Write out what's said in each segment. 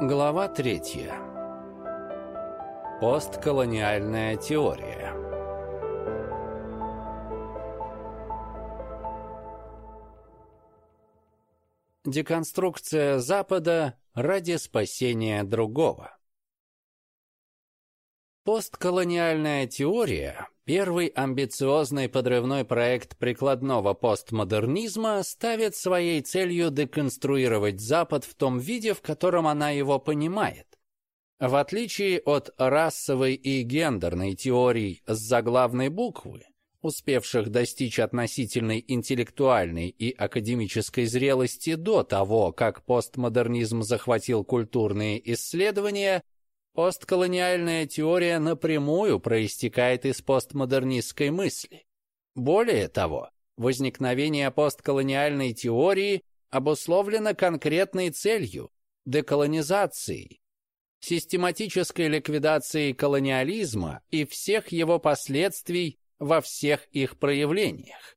Глава третья. Постколониальная теория. Деконструкция Запада ради спасения другого. Постколониальная теория – первый амбициозный подрывной проект прикладного постмодернизма ставит своей целью деконструировать Запад в том виде, в котором она его понимает. В отличие от расовой и гендерной теорий с заглавной буквы, успевших достичь относительной интеллектуальной и академической зрелости до того, как постмодернизм захватил культурные исследования – Постколониальная теория напрямую проистекает из постмодернистской мысли. Более того, возникновение постколониальной теории обусловлено конкретной целью – деколонизацией, систематической ликвидацией колониализма и всех его последствий во всех их проявлениях.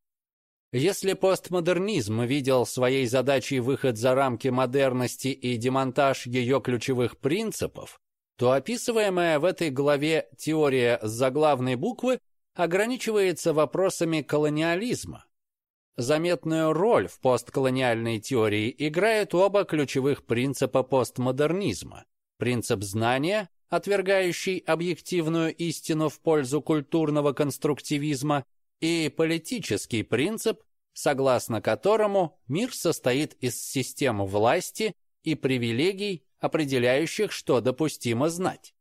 Если постмодернизм видел своей задачей выход за рамки модерности и демонтаж ее ключевых принципов, то описываемая в этой главе теория заглавной буквы ограничивается вопросами колониализма. Заметную роль в постколониальной теории играют оба ключевых принципа постмодернизма. Принцип знания, отвергающий объективную истину в пользу культурного конструктивизма, и политический принцип, согласно которому мир состоит из систем власти и привилегий определяющих, что допустимо знать.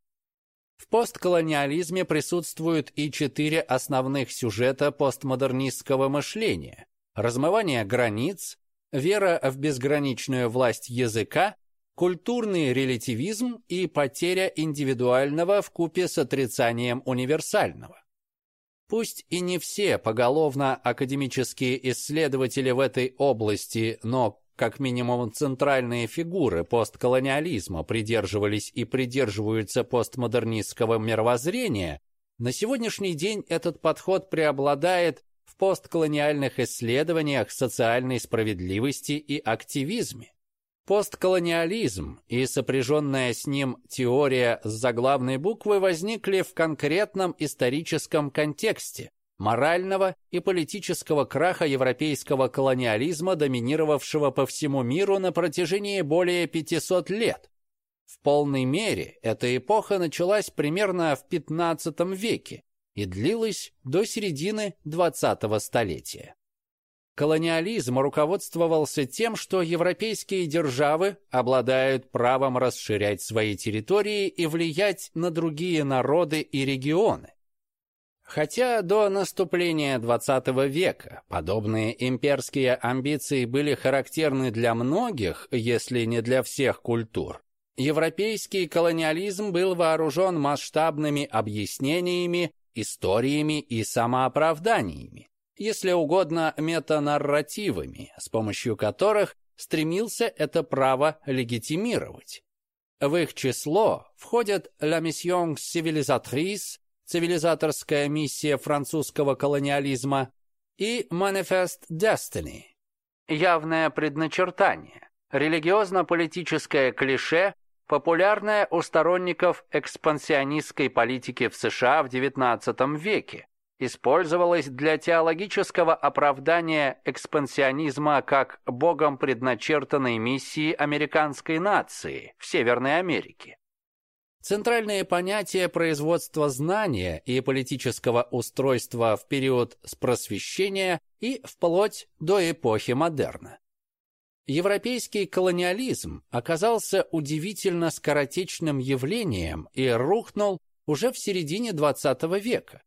В постколониализме присутствуют и четыре основных сюжета постмодернистского мышления. Размывание границ, вера в безграничную власть языка, культурный релятивизм и потеря индивидуального в купе с отрицанием универсального. Пусть и не все поголовно академические исследователи в этой области, но как минимум центральные фигуры постколониализма придерживались и придерживаются постмодернистского мировоззрения, на сегодняшний день этот подход преобладает в постколониальных исследованиях социальной справедливости и активизме. Постколониализм и сопряженная с ним теория с заглавной буквы возникли в конкретном историческом контексте, морального и политического краха европейского колониализма, доминировавшего по всему миру на протяжении более 500 лет. В полной мере эта эпоха началась примерно в 15 веке и длилась до середины 20-го столетия. Колониализм руководствовался тем, что европейские державы обладают правом расширять свои территории и влиять на другие народы и регионы. Хотя до наступления XX века подобные имперские амбиции были характерны для многих, если не для всех культур, европейский колониализм был вооружен масштабными объяснениями, историями и самооправданиями, если угодно метанарративами, с помощью которых стремился это право легитимировать. В их число входят «La Mission Civilisatrice», цивилизаторская миссия французского колониализма, и Manifest Destiny, явное предначертание, религиозно-политическое клише, популярное у сторонников экспансионистской политики в США в XIX веке, использовалось для теологического оправдания экспансионизма как богом предначертанной миссии американской нации в Северной Америке. Центральные понятия производства знания и политического устройства в период с просвещения и вплоть до эпохи модерна. Европейский колониализм оказался удивительно скоротечным явлением и рухнул уже в середине XX века.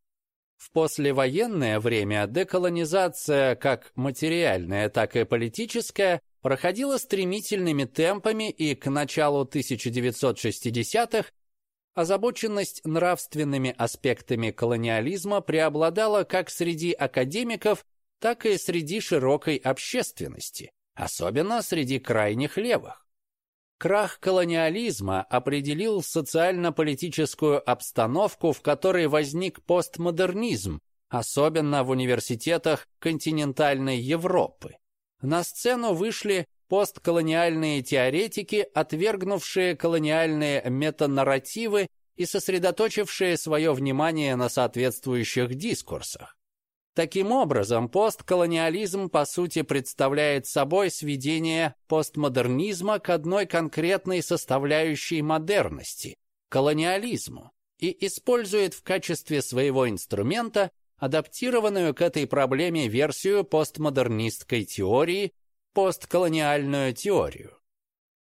В послевоенное время деколонизация, как материальная, так и политическая, проходила стремительными темпами и к началу 1960-х озабоченность нравственными аспектами колониализма преобладала как среди академиков, так и среди широкой общественности, особенно среди крайних левых. Крах колониализма определил социально-политическую обстановку, в которой возник постмодернизм, особенно в университетах континентальной Европы. На сцену вышли постколониальные теоретики, отвергнувшие колониальные метанарративы и сосредоточившие свое внимание на соответствующих дискурсах. Таким образом, постколониализм по сути представляет собой сведение постмодернизма к одной конкретной составляющей модерности – колониализму, и использует в качестве своего инструмента адаптированную к этой проблеме версию постмодернистской теории – постколониальную теорию.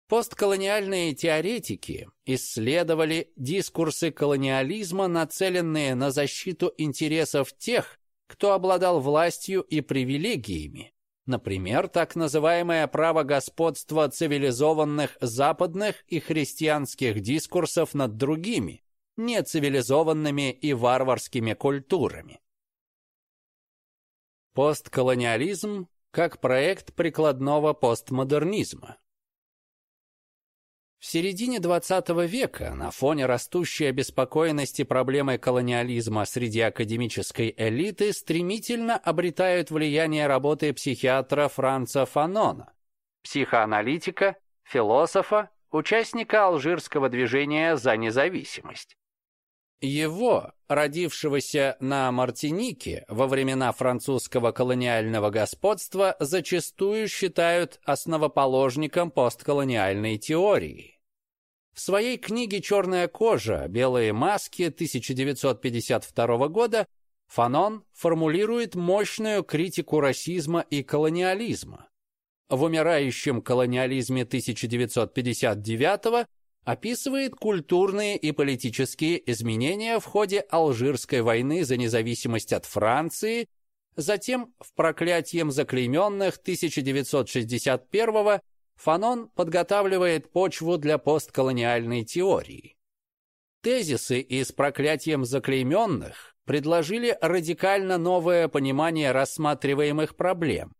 Постколониальные теоретики исследовали дискурсы колониализма, нацеленные на защиту интересов тех, кто обладал властью и привилегиями, например, так называемое право господства цивилизованных западных и христианских дискурсов над другими, нецивилизованными и варварскими культурами. Постколониализм как проект прикладного постмодернизма. В середине XX века на фоне растущей обеспокоенности проблемой колониализма среди академической элиты стремительно обретают влияние работы психиатра Франца Фанона, психоаналитика, философа, участника алжирского движения за независимость. Его, родившегося на Мартинике во времена французского колониального господства, зачастую считают основоположником постколониальной теории. В своей книге «Черная кожа. Белые маски» 1952 года Фанон формулирует мощную критику расизма и колониализма. В «Умирающем колониализме» 1959 описывает культурные и политические изменения в ходе Алжирской войны за независимость от Франции, затем в «Проклятием заклейменных» 1961 Фанон подготавливает почву для постколониальной теории. Тезисы из проклятием заклейменных предложили радикально новое понимание рассматриваемых проблем.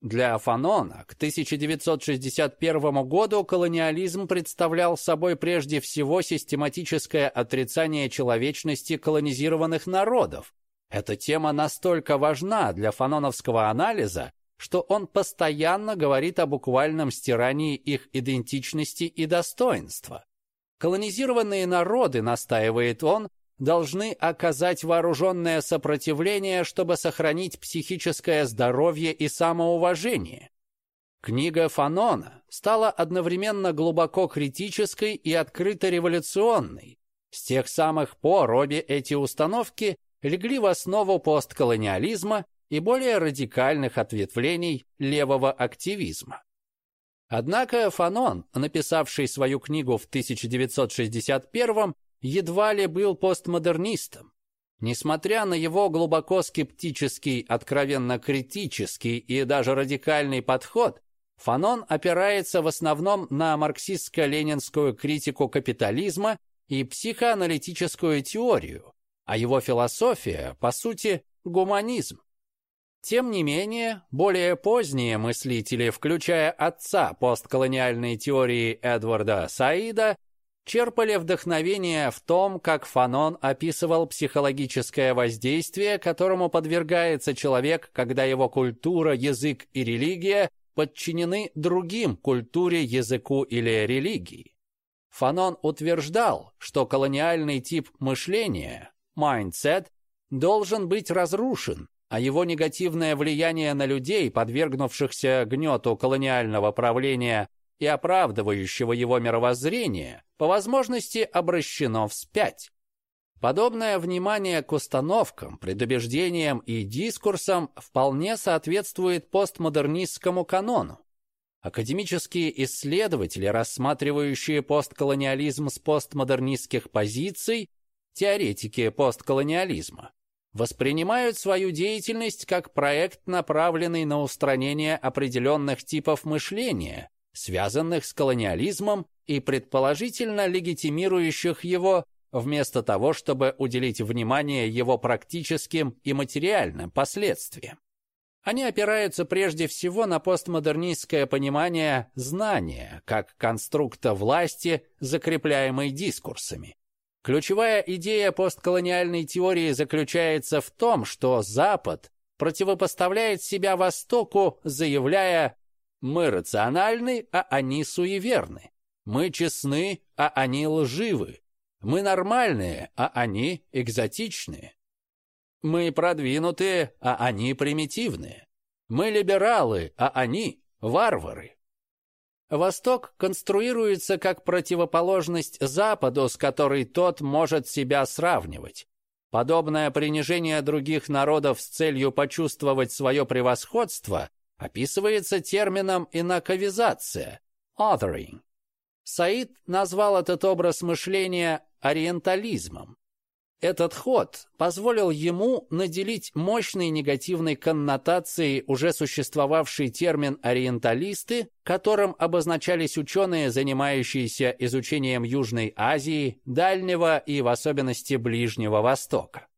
Для Фанона к 1961 году колониализм представлял собой прежде всего систематическое отрицание человечности колонизированных народов. Эта тема настолько важна для фаноновского анализа, что он постоянно говорит о буквальном стирании их идентичности и достоинства. Колонизированные народы, настаивает он, должны оказать вооруженное сопротивление, чтобы сохранить психическое здоровье и самоуважение. Книга Фанона стала одновременно глубоко критической и открыто революционной. С тех самых пор обе эти установки легли в основу постколониализма и более радикальных ответвлений левого активизма. Однако Фанон, написавший свою книгу в 1961 едва ли был постмодернистом. Несмотря на его глубоко скептический, откровенно критический и даже радикальный подход, Фанон опирается в основном на марксистско-ленинскую критику капитализма и психоаналитическую теорию, а его философия, по сути, гуманизм. Тем не менее, более поздние мыслители, включая отца постколониальной теории Эдварда Саида, черпали вдохновение в том, как Фанон описывал психологическое воздействие, которому подвергается человек, когда его культура, язык и религия подчинены другим культуре, языку или религии. Фанон утверждал, что колониальный тип мышления, mindset, должен быть разрушен, а его негативное влияние на людей, подвергнувшихся гнету колониального правления и оправдывающего его мировоззрение, по возможности обращено вспять. Подобное внимание к установкам, предубеждениям и дискурсам вполне соответствует постмодернистскому канону. Академические исследователи, рассматривающие постколониализм с постмодернистских позиций, теоретики постколониализма, воспринимают свою деятельность как проект, направленный на устранение определенных типов мышления, связанных с колониализмом и предположительно легитимирующих его, вместо того, чтобы уделить внимание его практическим и материальным последствиям. Они опираются прежде всего на постмодернистское понимание знания как конструкта власти, закрепляемой дискурсами. Ключевая идея постколониальной теории заключается в том, что Запад противопоставляет себя Востоку, заявляя Мы рациональны, а они суеверны. Мы честны, а они лживы. Мы нормальные, а они экзотичные. Мы продвинутые, а они примитивные. Мы либералы, а они варвары. Восток конструируется как противоположность Западу, с которой тот может себя сравнивать. Подобное принижение других народов с целью почувствовать свое превосходство описывается термином инаковизация – othering. Саид назвал этот образ мышления ориентализмом. Этот ход позволил ему наделить мощной негативной коннотацией уже существовавший термин «ориенталисты», которым обозначались ученые, занимающиеся изучением Южной Азии, Дальнего и в особенности Ближнего Востока.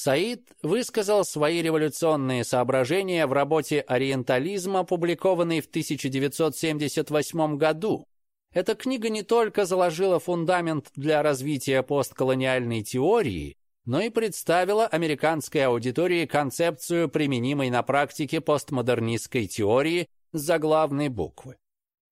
Саид высказал свои революционные соображения в работе «Ориентализм», опубликованной в 1978 году, эта книга не только заложила фундамент для развития постколониальной теории, но и представила американской аудитории концепцию применимой на практике постмодернистской теории с заглавной буквы.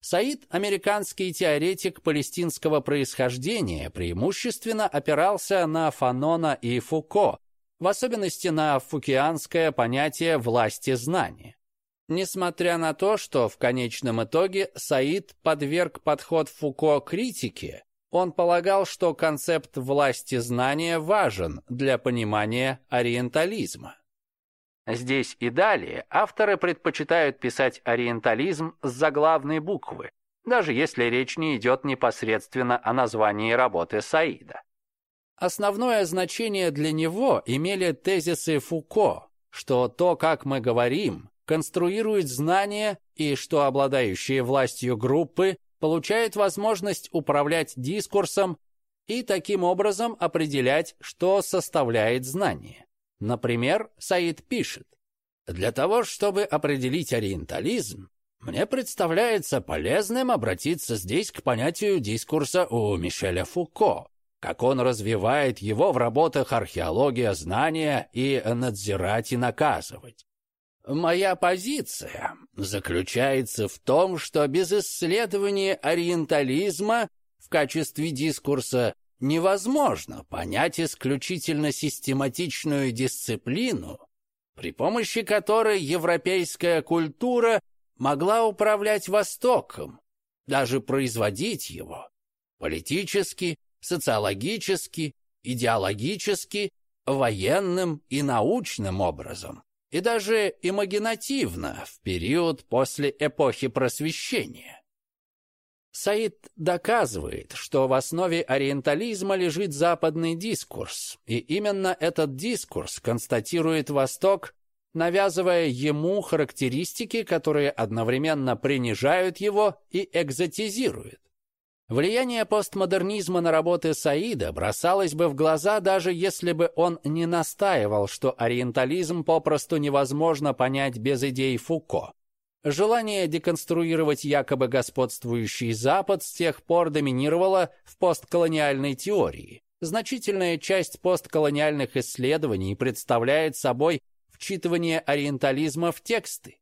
Саид, американский теоретик палестинского происхождения, преимущественно опирался на Фанона и Фуко, в особенности на фукианское понятие власти знания. Несмотря на то, что в конечном итоге Саид подверг подход Фуко критике, он полагал, что концепт власти знания важен для понимания ориентализма. Здесь и далее авторы предпочитают писать ориентализм с заглавной буквы, даже если речь не идет непосредственно о названии работы Саида. Основное значение для него имели тезисы Фуко, что то, как мы говорим, конструирует знания и что обладающие властью группы получают возможность управлять дискурсом и таким образом определять, что составляет знание. Например, Саид пишет, «Для того, чтобы определить ориентализм, мне представляется полезным обратиться здесь к понятию дискурса у Мишеля Фуко, как он развивает его в работах «Археология знания» и «Надзирать и наказывать». Моя позиция заключается в том, что без исследования ориентализма в качестве дискурса невозможно понять исключительно систематичную дисциплину, при помощи которой европейская культура могла управлять Востоком, даже производить его политически, социологически, идеологически, военным и научным образом и даже имагинативно в период после эпохи просвещения. Саид доказывает, что в основе ориентализма лежит западный дискурс, и именно этот дискурс констатирует Восток, навязывая ему характеристики, которые одновременно принижают его и экзотизируют. Влияние постмодернизма на работы Саида бросалось бы в глаза, даже если бы он не настаивал, что ориентализм попросту невозможно понять без идей Фуко. Желание деконструировать якобы господствующий Запад с тех пор доминировало в постколониальной теории. Значительная часть постколониальных исследований представляет собой вчитывание ориентализма в тексты.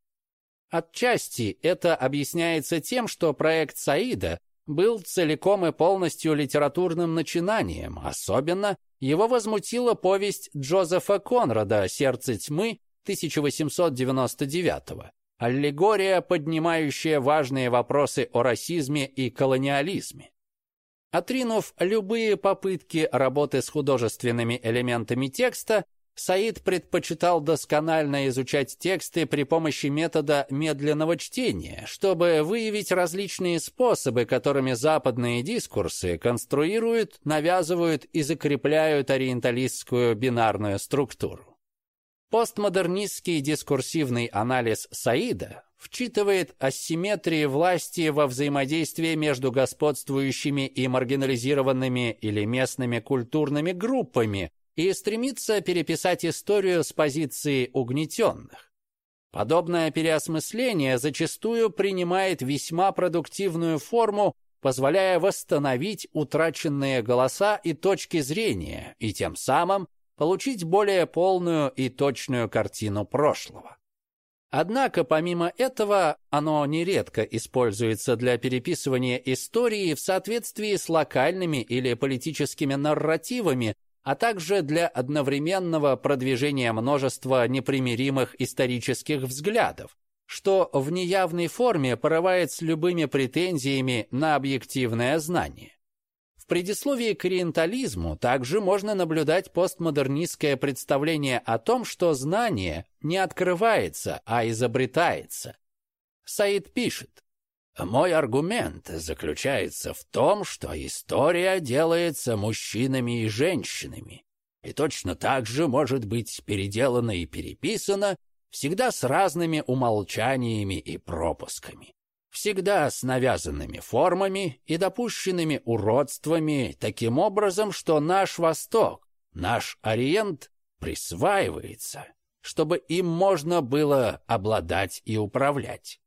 Отчасти это объясняется тем, что проект Саида был целиком и полностью литературным начинанием. Особенно его возмутила повесть Джозефа Конрада «Сердце тьмы» 1899 аллегория, поднимающая важные вопросы о расизме и колониализме. Отринув любые попытки работы с художественными элементами текста, Саид предпочитал досконально изучать тексты при помощи метода медленного чтения, чтобы выявить различные способы, которыми западные дискурсы конструируют, навязывают и закрепляют ориенталистскую бинарную структуру. Постмодернистский дискурсивный анализ Саида вчитывает асимметрии власти во взаимодействии между господствующими и маргинализированными или местными культурными группами, и стремится переписать историю с позиции угнетенных. Подобное переосмысление зачастую принимает весьма продуктивную форму, позволяя восстановить утраченные голоса и точки зрения, и тем самым получить более полную и точную картину прошлого. Однако, помимо этого, оно нередко используется для переписывания истории в соответствии с локальными или политическими нарративами, а также для одновременного продвижения множества непримиримых исторических взглядов, что в неявной форме порывает с любыми претензиями на объективное знание. В предисловии к ориентализму также можно наблюдать постмодернистское представление о том, что знание не открывается, а изобретается. Саид пишет, «Мой аргумент заключается в том, что история делается мужчинами и женщинами, и точно так же может быть переделана и переписана, всегда с разными умолчаниями и пропусками всегда с навязанными формами и допущенными уродствами, таким образом, что наш Восток, наш Ориент присваивается, чтобы им можно было обладать и управлять.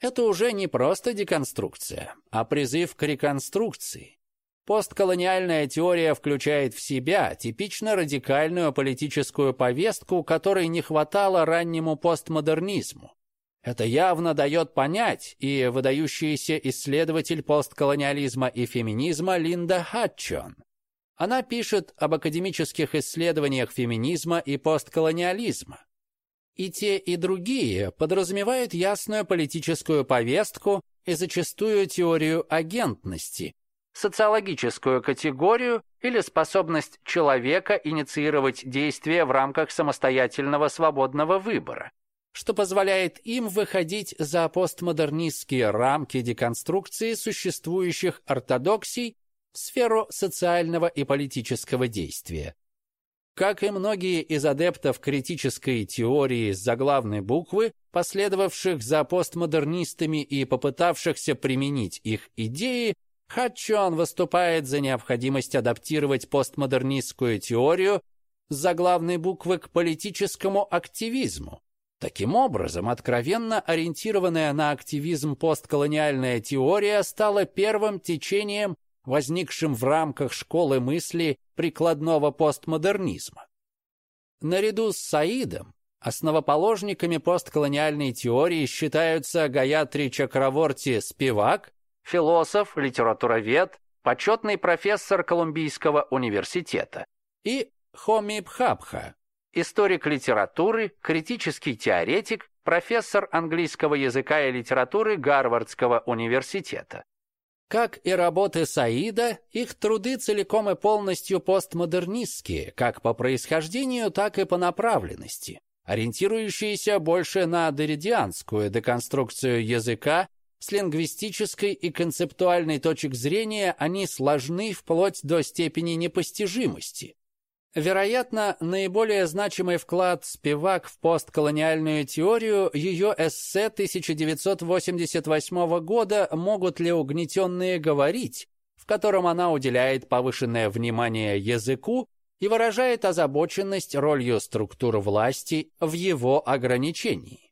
Это уже не просто деконструкция, а призыв к реконструкции. Постколониальная теория включает в себя типично радикальную политическую повестку, которой не хватало раннему постмодернизму. Это явно дает понять и выдающийся исследователь постколониализма и феминизма Линда Хатчон. Она пишет об академических исследованиях феминизма и постколониализма. И те, и другие подразумевают ясную политическую повестку и зачастую теорию агентности, социологическую категорию или способность человека инициировать действия в рамках самостоятельного свободного выбора что позволяет им выходить за постмодернистские рамки деконструкции существующих ортодоксий в сферу социального и политического действия. Как и многие из адептов критической теории с заглавной буквы, последовавших за постмодернистами и попытавшихся применить их идеи, Хатчон выступает за необходимость адаптировать постмодернистскую теорию с заглавной буквы к политическому активизму, Таким образом, откровенно ориентированная на активизм постколониальная теория стала первым течением, возникшим в рамках школы мысли прикладного постмодернизма. Наряду с Саидом основоположниками постколониальной теории считаются Гаятри Чакраворти Спивак, философ, литературовед, почетный профессор Колумбийского университета, и Хоми Бхабха, историк литературы, критический теоретик, профессор английского языка и литературы Гарвардского университета. Как и работы Саида, их труды целиком и полностью постмодернистские, как по происхождению, так и по направленности, ориентирующиеся больше на деридианскую деконструкцию языка, с лингвистической и концептуальной точек зрения они сложны вплоть до степени непостижимости. Вероятно, наиболее значимый вклад Спивак в постколониальную теорию ее эссе 1988 года «Могут ли угнетенные говорить?», в котором она уделяет повышенное внимание языку и выражает озабоченность ролью структур власти в его ограничении.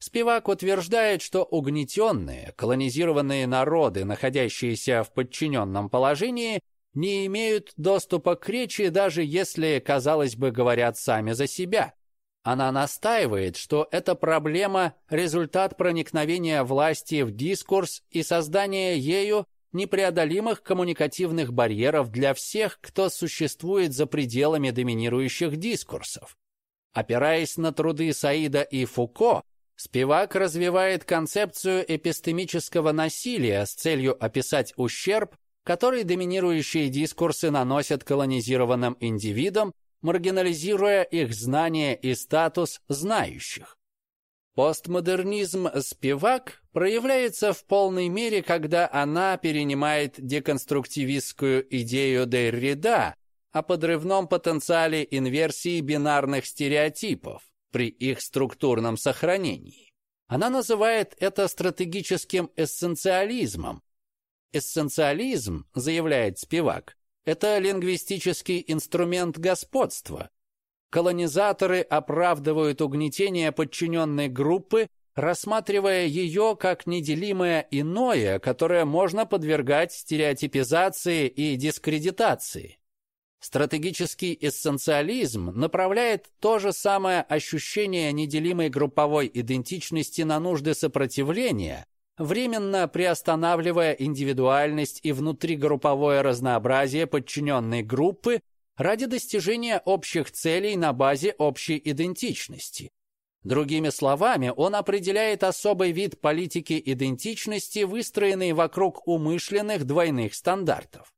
Спивак утверждает, что угнетенные, колонизированные народы, находящиеся в подчиненном положении, не имеют доступа к речи, даже если, казалось бы, говорят сами за себя. Она настаивает, что эта проблема – результат проникновения власти в дискурс и создания ею непреодолимых коммуникативных барьеров для всех, кто существует за пределами доминирующих дискурсов. Опираясь на труды Саида и Фуко, Спивак развивает концепцию эпистемического насилия с целью описать ущерб, который доминирующие дискурсы наносят колонизированным индивидам, маргинализируя их знания и статус знающих. Постмодернизм Спивак проявляется в полной мере, когда она перенимает деконструктивистскую идею Деррида о подрывном потенциале инверсии бинарных стереотипов при их структурном сохранении. Она называет это стратегическим эссенциализмом, Эссенциализм, заявляет Спивак, это лингвистический инструмент господства. Колонизаторы оправдывают угнетение подчиненной группы, рассматривая ее как неделимое иное, которое можно подвергать стереотипизации и дискредитации. Стратегический эссенциализм направляет то же самое ощущение неделимой групповой идентичности на нужды сопротивления, временно приостанавливая индивидуальность и внутригрупповое разнообразие подчиненной группы ради достижения общих целей на базе общей идентичности. Другими словами, он определяет особый вид политики идентичности, выстроенный вокруг умышленных двойных стандартов.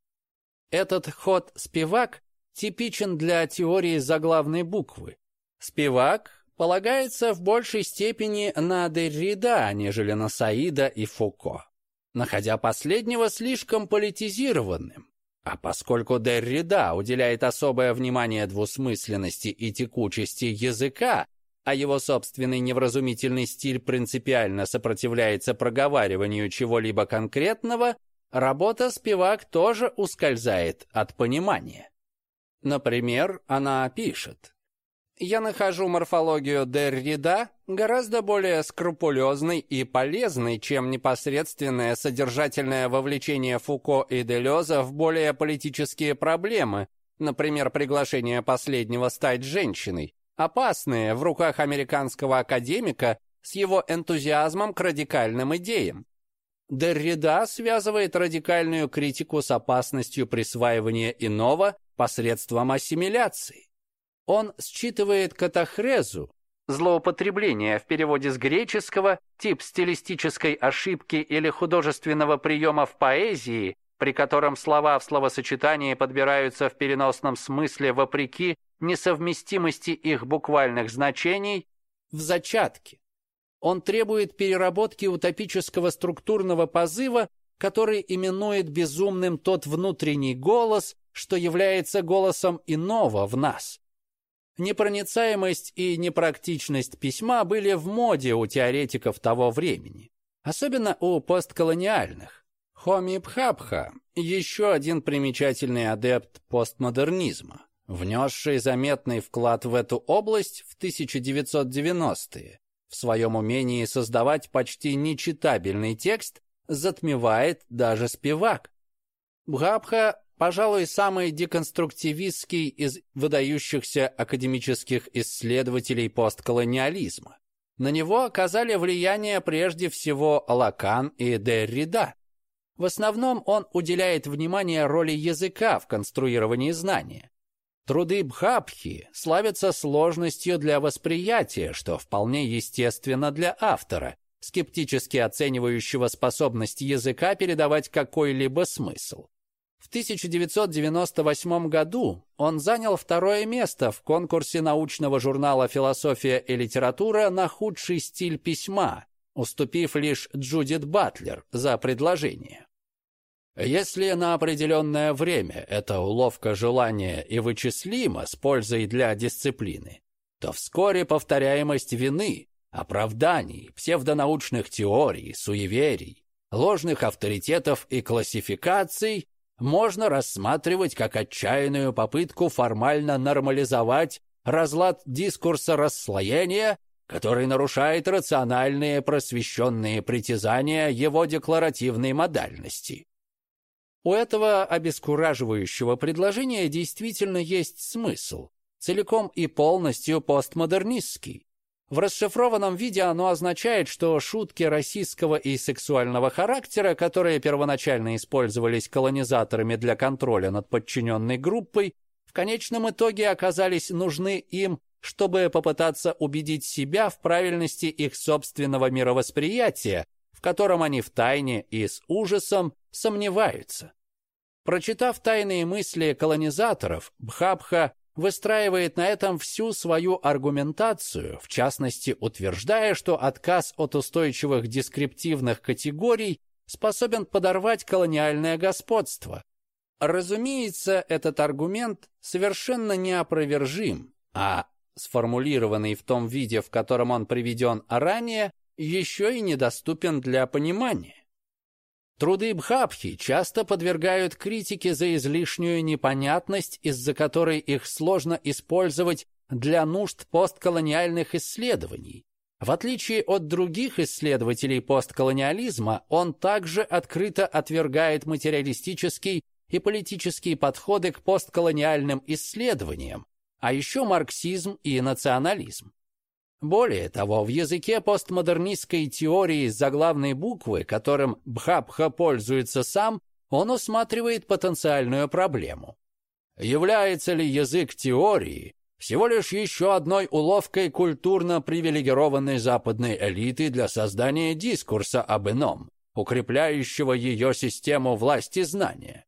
Этот ход «спивак» типичен для теории заглавной буквы. Спивак полагается в большей степени на Деррида, нежели на Саида и Фуко, находя последнего слишком политизированным. А поскольку Деррида уделяет особое внимание двусмысленности и текучести языка, а его собственный невразумительный стиль принципиально сопротивляется проговариванию чего-либо конкретного, работа спивак тоже ускользает от понимания. Например, она пишет я нахожу морфологию Деррида гораздо более скрупулезной и полезной, чем непосредственное содержательное вовлечение Фуко и Делеза в более политические проблемы, например, приглашение последнего стать женщиной, опасные в руках американского академика с его энтузиазмом к радикальным идеям. Деррида связывает радикальную критику с опасностью присваивания иного посредством ассимиляции. Он считывает катахрезу, злоупотребление в переводе с греческого, тип стилистической ошибки или художественного приема в поэзии, при котором слова в словосочетании подбираются в переносном смысле вопреки несовместимости их буквальных значений, в зачатке. Он требует переработки утопического структурного позыва, который именует безумным тот внутренний голос, что является голосом иного в нас. Непроницаемость и непрактичность письма были в моде у теоретиков того времени, особенно у постколониальных. Хоми Пхабха – еще один примечательный адепт постмодернизма, внесший заметный вклад в эту область в 1990-е. В своем умении создавать почти нечитабельный текст затмевает даже спивак. Бхабха пожалуй, самый деконструктивистский из выдающихся академических исследователей постколониализма. На него оказали влияние прежде всего Лакан и Деррида. В основном он уделяет внимание роли языка в конструировании знания. Труды Бхабхи славятся сложностью для восприятия, что вполне естественно для автора, скептически оценивающего способность языка передавать какой-либо смысл. В 1998 году он занял второе место в конкурсе научного журнала «Философия и литература» на худший стиль письма, уступив лишь Джудит Батлер за предложение. Если на определенное время эта уловка желания и вычислима с пользой для дисциплины, то вскоре повторяемость вины, оправданий, псевдонаучных теорий, суеверий, ложных авторитетов и классификаций можно рассматривать как отчаянную попытку формально нормализовать разлад дискурса расслоения, который нарушает рациональные просвещенные притязания его декларативной модальности. У этого обескураживающего предложения действительно есть смысл, целиком и полностью постмодернистский. В расшифрованном виде оно означает, что шутки российского и сексуального характера, которые первоначально использовались колонизаторами для контроля над подчиненной группой, в конечном итоге оказались нужны им, чтобы попытаться убедить себя в правильности их собственного мировосприятия, в котором они втайне и с ужасом сомневаются. Прочитав тайные мысли колонизаторов, Бхабха выстраивает на этом всю свою аргументацию, в частности, утверждая, что отказ от устойчивых дескриптивных категорий способен подорвать колониальное господство. Разумеется, этот аргумент совершенно неопровержим, а сформулированный в том виде, в котором он приведен ранее, еще и недоступен для понимания. Труды Бхабхи часто подвергают критике за излишнюю непонятность, из-за которой их сложно использовать для нужд постколониальных исследований. В отличие от других исследователей постколониализма, он также открыто отвергает материалистический и политические подходы к постколониальным исследованиям, а еще марксизм и национализм. Более того, в языке постмодернистской теории заглавной буквы, которым Бхабха пользуется сам, он усматривает потенциальную проблему. Является ли язык теории всего лишь еще одной уловкой культурно привилегированной западной элиты для создания дискурса об ином, укрепляющего ее систему власти знания?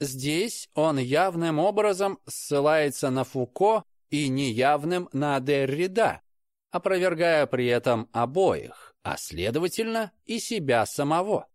Здесь он явным образом ссылается на Фуко и неявным на Деррида, опровергая при этом обоих, а следовательно и себя самого.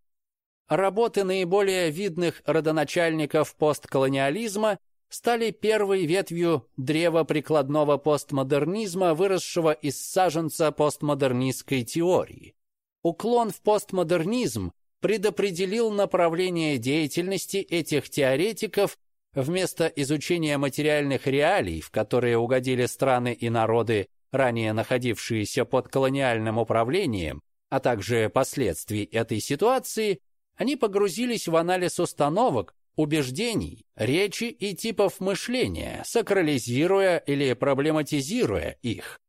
Работы наиболее видных родоначальников постколониализма стали первой ветвью древа прикладного постмодернизма, выросшего из саженца постмодернистской теории. Уклон в постмодернизм предопределил направление деятельности этих теоретиков вместо изучения материальных реалий, в которые угодили страны и народы, ранее находившиеся под колониальным управлением, а также последствий этой ситуации, они погрузились в анализ установок, убеждений, речи и типов мышления, сакрализируя или проблематизируя их.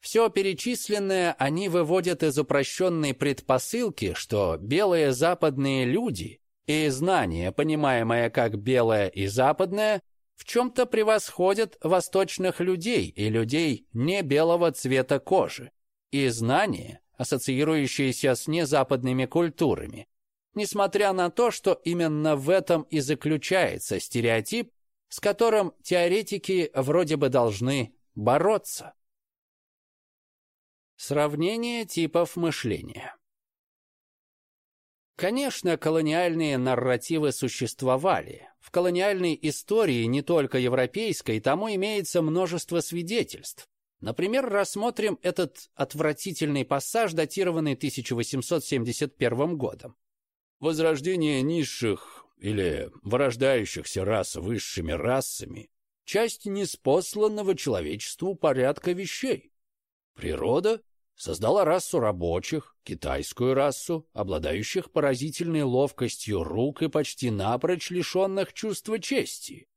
Все перечисленное они выводят из упрощенной предпосылки, что белые западные люди и знание, понимаемое как белое и западное, в чем-то превосходят восточных людей и людей не белого цвета кожи, и знание, ассоциирующееся с незападными культурами, несмотря на то, что именно в этом и заключается стереотип, с которым теоретики вроде бы должны бороться. Сравнение типов мышления Конечно, колониальные нарративы существовали. В колониальной истории, не только европейской, тому имеется множество свидетельств. Например, рассмотрим этот отвратительный пассаж, датированный 1871 годом. Возрождение низших или вырождающихся рас высшими расами – часть неспосланного человечеству порядка вещей. Природа создала расу рабочих, китайскую расу, обладающих поразительной ловкостью рук и почти напрочь лишенных чувства чести.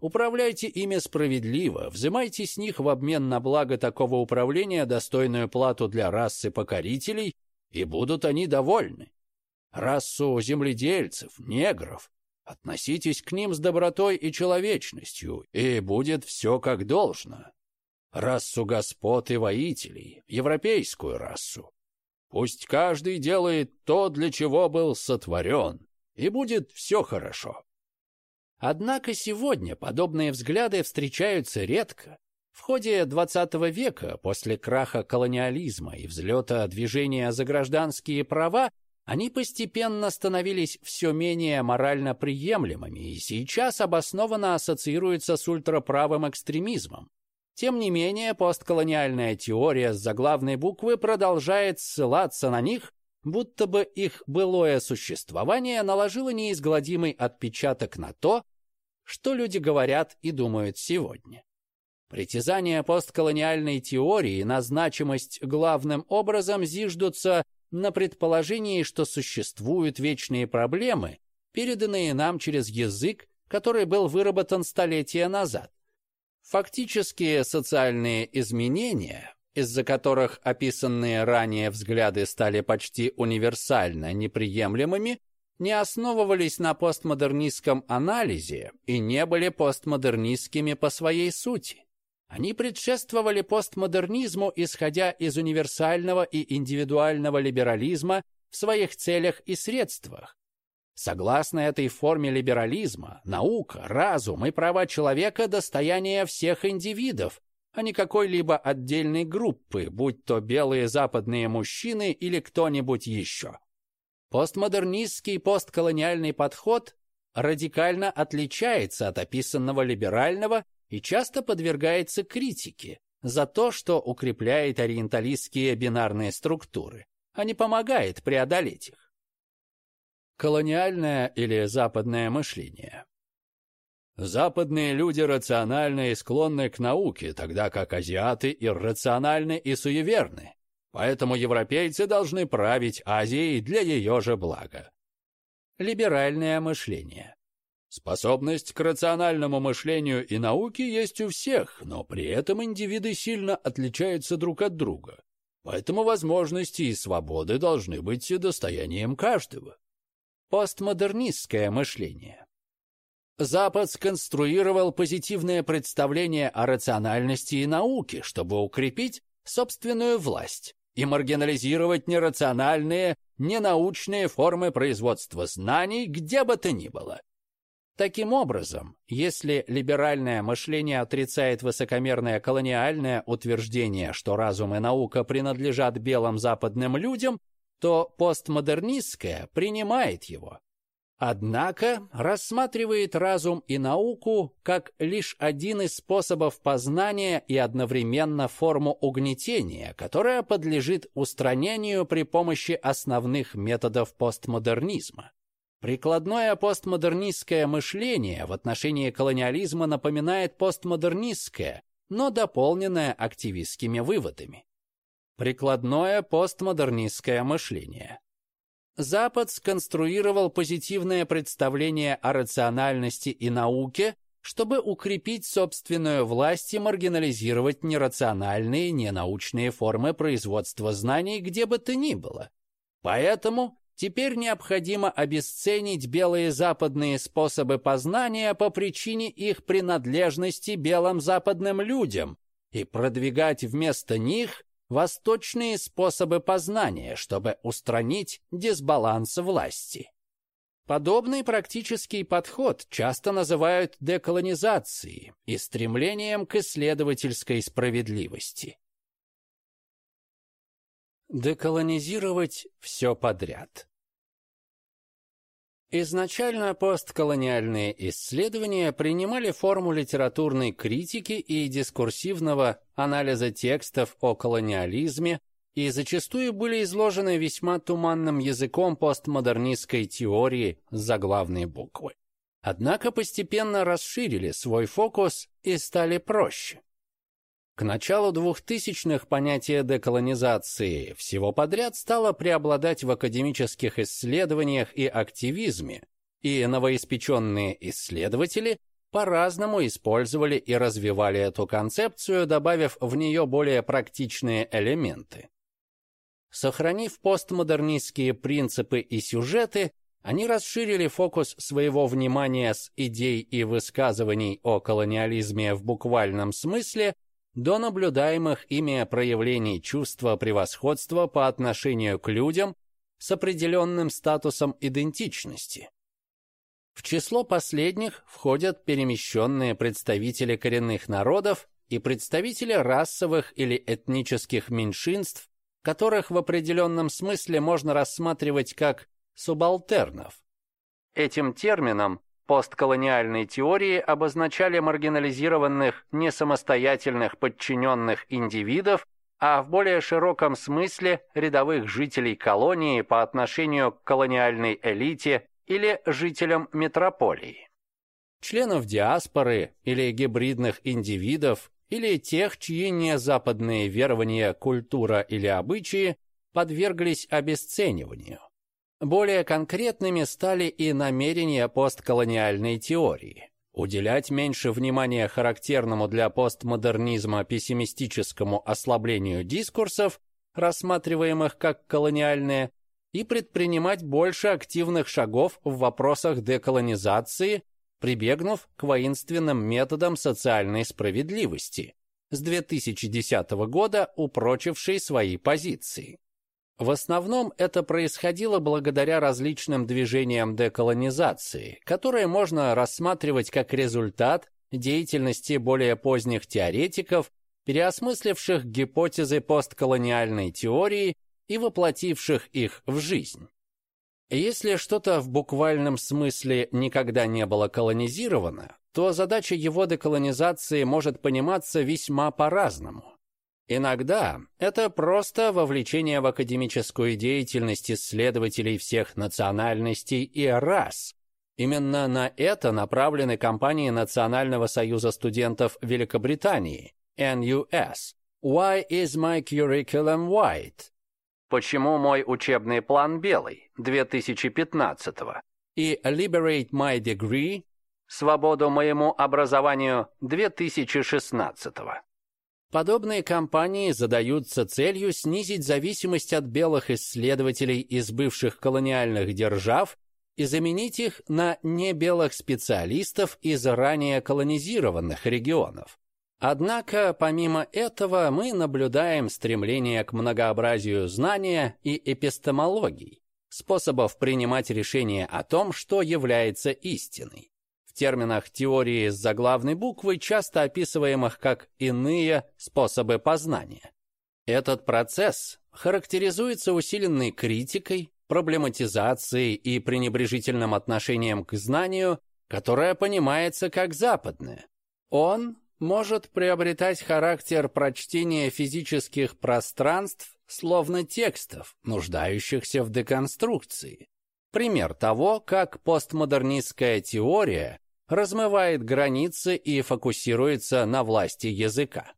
Управляйте ими справедливо, взимайте с них в обмен на благо такого управления достойную плату для расы покорителей, и будут они довольны расу земледельцев, негров. Относитесь к ним с добротой и человечностью, и будет все как должно. Расу господ и воителей, европейскую расу. Пусть каждый делает то, для чего был сотворен, и будет все хорошо. Однако сегодня подобные взгляды встречаются редко. В ходе XX века, после краха колониализма и взлета движения за гражданские права, они постепенно становились все менее морально приемлемыми и сейчас обоснованно ассоциируются с ультраправым экстремизмом. Тем не менее, постколониальная теория с заглавной буквы продолжает ссылаться на них, будто бы их былое существование наложило неизгладимый отпечаток на то, что люди говорят и думают сегодня. Притязания постколониальной теории на значимость главным образом зиждутся на предположении, что существуют вечные проблемы, переданные нам через язык, который был выработан столетия назад. Фактические социальные изменения, из-за которых описанные ранее взгляды стали почти универсально неприемлемыми, не основывались на постмодернистском анализе и не были постмодернистскими по своей сути. Они предшествовали постмодернизму, исходя из универсального и индивидуального либерализма в своих целях и средствах. Согласно этой форме либерализма, наука, разум и права человека – достояние всех индивидов, а не какой-либо отдельной группы, будь то белые западные мужчины или кто-нибудь еще. Постмодернистский постколониальный подход радикально отличается от описанного либерального и часто подвергается критике за то, что укрепляет ориенталистские бинарные структуры, а не помогает преодолеть их. Колониальное или западное мышление Западные люди рациональны и склонны к науке, тогда как азиаты иррациональны и суеверны. Поэтому европейцы должны править Азией для ее же блага. Либеральное мышление Способность к рациональному мышлению и науке есть у всех, но при этом индивиды сильно отличаются друг от друга. Поэтому возможности и свободы должны быть достоянием каждого. Постмодернистское мышление. Запад сконструировал позитивное представление о рациональности и науке, чтобы укрепить собственную власть и маргинализировать нерациональные, ненаучные формы производства знаний где бы то ни было. Таким образом, если либеральное мышление отрицает высокомерное колониальное утверждение, что разум и наука принадлежат белым западным людям, то постмодернистское принимает его. Однако рассматривает разум и науку как лишь один из способов познания и одновременно форму угнетения, которая подлежит устранению при помощи основных методов постмодернизма. Прикладное постмодернистское мышление в отношении колониализма напоминает постмодернистское, но дополненное активистскими выводами. Прикладное постмодернистское мышление. Запад сконструировал позитивное представление о рациональности и науке, чтобы укрепить собственную власть и маргинализировать нерациональные, ненаучные формы производства знаний где бы то ни было. Поэтому Теперь необходимо обесценить белые западные способы познания по причине их принадлежности белым западным людям и продвигать вместо них восточные способы познания, чтобы устранить дисбаланс власти. Подобный практический подход часто называют деколонизацией и стремлением к исследовательской справедливости. Деколонизировать все подряд. Изначально постколониальные исследования принимали форму литературной критики и дискурсивного анализа текстов о колониализме и зачастую были изложены весьма туманным языком постмодернистской теории с заглавной буквы. Однако постепенно расширили свой фокус и стали проще. К началу 2000-х понятие деколонизации всего подряд стало преобладать в академических исследованиях и активизме, и новоиспеченные исследователи по-разному использовали и развивали эту концепцию, добавив в нее более практичные элементы. Сохранив постмодернистские принципы и сюжеты, они расширили фокус своего внимания с идей и высказываний о колониализме в буквальном смысле до наблюдаемых ими проявлений чувства превосходства по отношению к людям с определенным статусом идентичности. В число последних входят перемещенные представители коренных народов и представители расовых или этнических меньшинств, которых в определенном смысле можно рассматривать как субалтернов. Этим термином постколониальной теории обозначали маргинализированных, несамостоятельных подчиненных индивидов, а в более широком смысле рядовых жителей колонии по отношению к колониальной элите или жителям метрополии. Членов диаспоры или гибридных индивидов или тех, чьи незападные верования, культура или обычаи подверглись обесцениванию. Более конкретными стали и намерения постколониальной теории. Уделять меньше внимания характерному для постмодернизма пессимистическому ослаблению дискурсов, рассматриваемых как колониальные, и предпринимать больше активных шагов в вопросах деколонизации, прибегнув к воинственным методам социальной справедливости, с 2010 года упрочившей свои позиции. В основном это происходило благодаря различным движениям деколонизации, которые можно рассматривать как результат деятельности более поздних теоретиков, переосмысливших гипотезы постколониальной теории и воплотивших их в жизнь. Если что-то в буквальном смысле никогда не было колонизировано, то задача его деколонизации может пониматься весьма по-разному. Иногда это просто вовлечение в академическую деятельность исследователей всех национальностей и рас. Именно на это направлены кампании Национального союза студентов Великобритании, NUS. Why is my curriculum white? Почему мой учебный план белый? 2015 и Liberate My Degree Свободу моему образованию 2016 Подобные кампании задаются целью снизить зависимость от белых исследователей из бывших колониальных держав и заменить их на небелых специалистов из ранее колонизированных регионов. Однако, помимо этого, мы наблюдаем стремление к многообразию знания и эпистемологий, способов принимать решения о том, что является истиной в терминах теории с заглавной буквы, часто описываемых как иные способы познания. Этот процесс характеризуется усиленной критикой, проблематизацией и пренебрежительным отношением к знанию, которое понимается как западное. Он может приобретать характер прочтения физических пространств, словно текстов, нуждающихся в деконструкции. Пример того, как постмодернистская теория размывает границы и фокусируется на власти языка.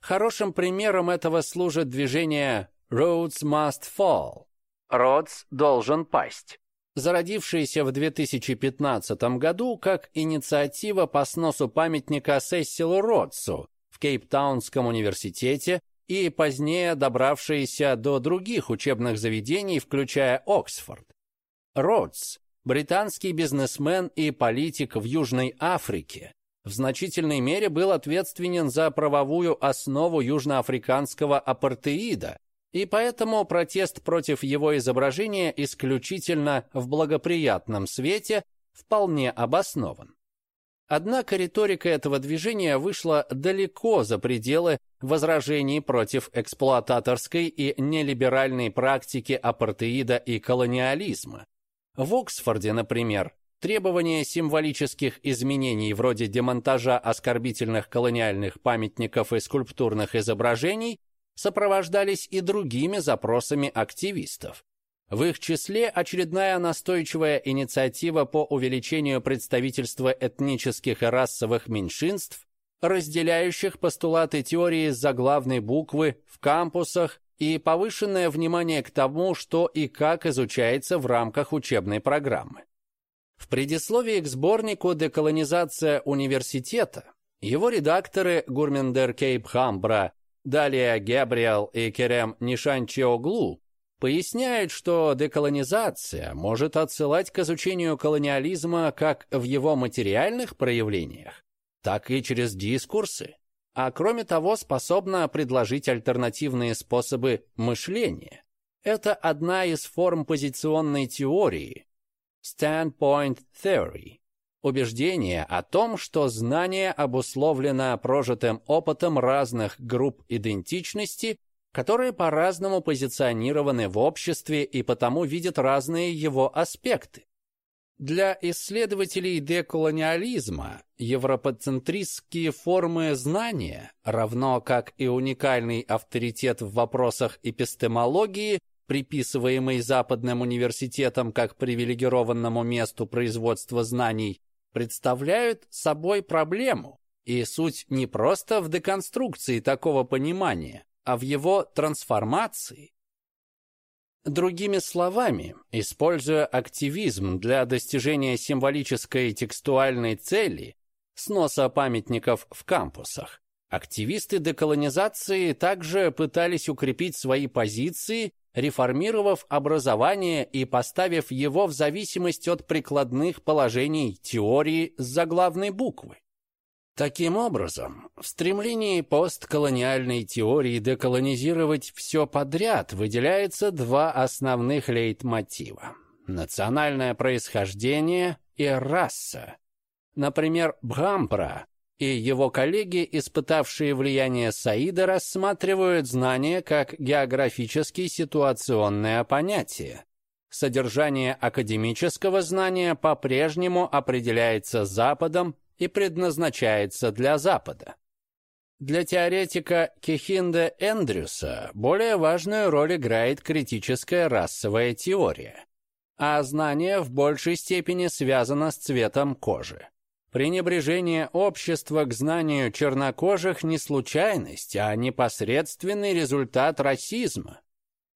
Хорошим примером этого служит движение «Rhodes must fall» – «Рhodes должен пасть», зародившееся в 2015 году как инициатива по сносу памятника Сессилу Рhodesу в Кейптаунском университете и позднее добравшееся до других учебных заведений, включая Оксфорд. Рhodес британский бизнесмен и политик в Южной Африке, в значительной мере был ответственен за правовую основу южноафриканского апартеида, и поэтому протест против его изображения исключительно в благоприятном свете вполне обоснован. Однако риторика этого движения вышла далеко за пределы возражений против эксплуататорской и нелиберальной практики апартеида и колониализма, в Оксфорде, например, требования символических изменений вроде демонтажа оскорбительных колониальных памятников и скульптурных изображений сопровождались и другими запросами активистов. В их числе очередная настойчивая инициатива по увеличению представительства этнических и расовых меньшинств, разделяющих постулаты теории заглавной буквы в кампусах и повышенное внимание к тому, что и как изучается в рамках учебной программы. В предисловии к сборнику «Деколонизация университета» его редакторы Гурмендер Кейп Хамбра, далее Габриэл и Керем Нишанчиоглу поясняют, что деколонизация может отсылать к изучению колониализма как в его материальных проявлениях, так и через дискурсы, а кроме того способна предложить альтернативные способы мышления. Это одна из форм позиционной теории, standpoint theory, убеждение о том, что знание обусловлено прожитым опытом разных групп идентичности, которые по-разному позиционированы в обществе и потому видят разные его аспекты. Для исследователей деколониализма европоцентристские формы знания, равно как и уникальный авторитет в вопросах эпистемологии, приписываемый западным университетам как привилегированному месту производства знаний, представляют собой проблему, и суть не просто в деконструкции такого понимания, а в его трансформации Другими словами, используя активизм для достижения символической текстуальной цели сноса памятников в кампусах, активисты деколонизации также пытались укрепить свои позиции, реформировав образование и поставив его в зависимость от прикладных положений теории заглавной буквы. Таким образом, в стремлении постколониальной теории деколонизировать все подряд выделяется два основных лейтмотива – национальное происхождение и раса. Например, Бхампра и его коллеги, испытавшие влияние Саида, рассматривают знание как географически ситуационное понятие. Содержание академического знания по-прежнему определяется Западом и предназначается для Запада. Для теоретика Кехинда Эндрюса более важную роль играет критическая расовая теория, а знание в большей степени связано с цветом кожи. Пренебрежение общества к знанию чернокожих не случайность, а непосредственный результат расизма.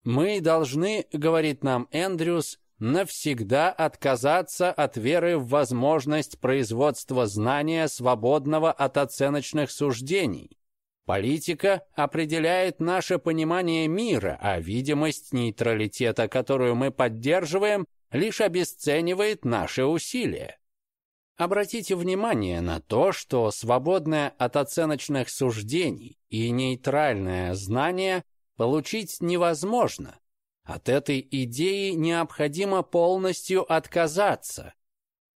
Мы должны, говорит нам Эндрюс, навсегда отказаться от веры в возможность производства знания, свободного от оценочных суждений. Политика определяет наше понимание мира, а видимость нейтралитета, которую мы поддерживаем, лишь обесценивает наши усилия. Обратите внимание на то, что свободное от оценочных суждений и нейтральное знание получить невозможно. От этой идеи необходимо полностью отказаться.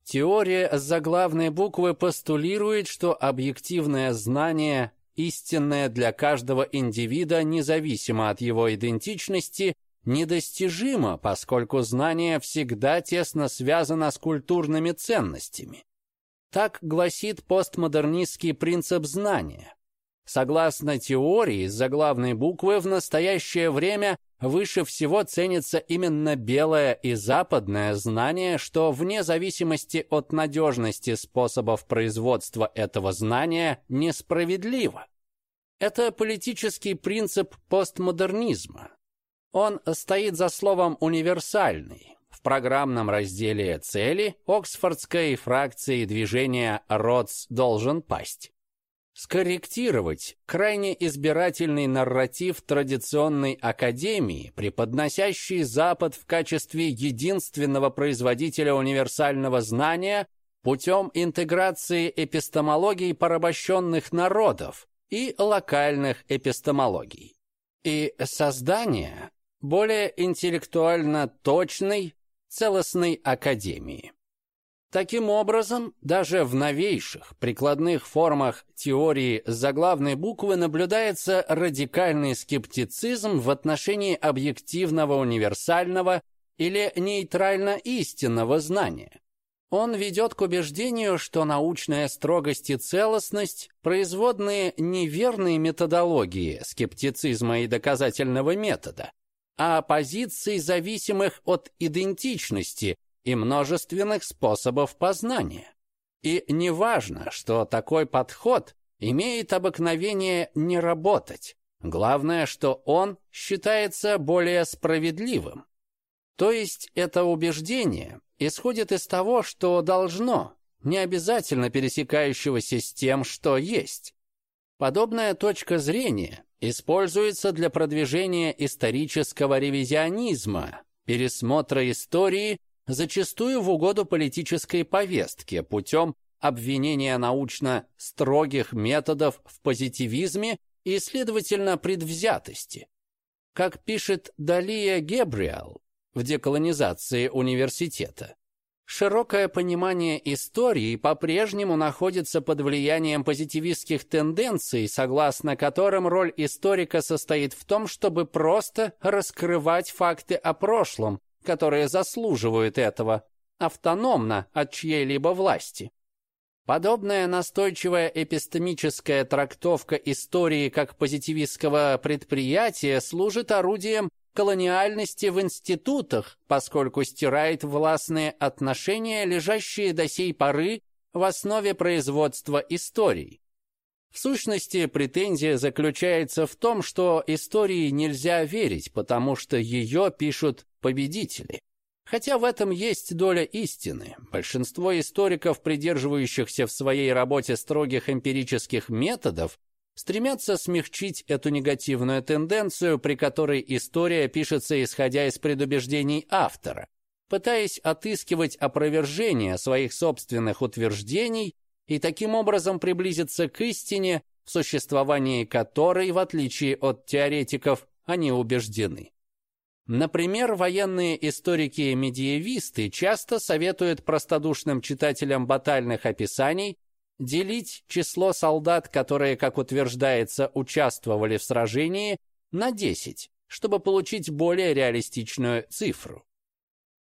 Теория заглавной буквы постулирует, что объективное знание, истинное для каждого индивида, независимо от его идентичности, недостижимо, поскольку знание всегда тесно связано с культурными ценностями. Так гласит постмодернистский принцип знания. Согласно теории, заглавной буквы в настоящее время выше всего ценится именно белое и западное знание, что вне зависимости от надежности способов производства этого знания несправедливо. Это политический принцип постмодернизма. Он стоит за словом «универсальный», в программном разделе «Цели» Оксфордской фракции движения «Ротс должен пасть». Скорректировать крайне избирательный нарратив традиционной академии, преподносящий Запад в качестве единственного производителя универсального знания путем интеграции эпистемологий порабощенных народов и локальных эпистемологий. И создание более интеллектуально точной, целостной академии. Таким образом, даже в новейших прикладных формах теории заглавной буквы наблюдается радикальный скептицизм в отношении объективного универсального или нейтрально-истинного знания. Он ведет к убеждению, что научная строгость и целостность – производные неверной методологии скептицизма и доказательного метода, а позиций, зависимых от идентичности и множественных способов познания. И неважно, что такой подход имеет обыкновение не работать. Главное, что он считается более справедливым. То есть это убеждение исходит из того, что должно, не обязательно пересекающегося с тем, что есть. Подобная точка зрения используется для продвижения исторического ревизионизма, пересмотра истории, зачастую в угоду политической повестке путем обвинения научно строгих методов в позитивизме и, следовательно, предвзятости. Как пишет Далия Гебриал в деколонизации университета, Широкое понимание истории по-прежнему находится под влиянием позитивистских тенденций, согласно которым роль историка состоит в том, чтобы просто раскрывать факты о прошлом, которые заслуживают этого, автономно от чьей-либо власти. Подобная настойчивая эпистемическая трактовка истории как позитивистского предприятия служит орудием колониальности в институтах, поскольку стирает властные отношения, лежащие до сей поры в основе производства историй. В сущности, претензия заключается в том, что истории нельзя верить, потому что ее пишут победители. Хотя в этом есть доля истины. Большинство историков, придерживающихся в своей работе строгих эмпирических методов, стремятся смягчить эту негативную тенденцию, при которой история пишется исходя из предубеждений автора, пытаясь отыскивать опровержение своих собственных утверждений и таким образом приблизиться к истине, в существовании которой, в отличие от теоретиков, они убеждены. Например, военные историки и медиевисты часто советуют простодушным читателям батальных описаний делить число солдат, которые, как утверждается, участвовали в сражении, на 10, чтобы получить более реалистичную цифру.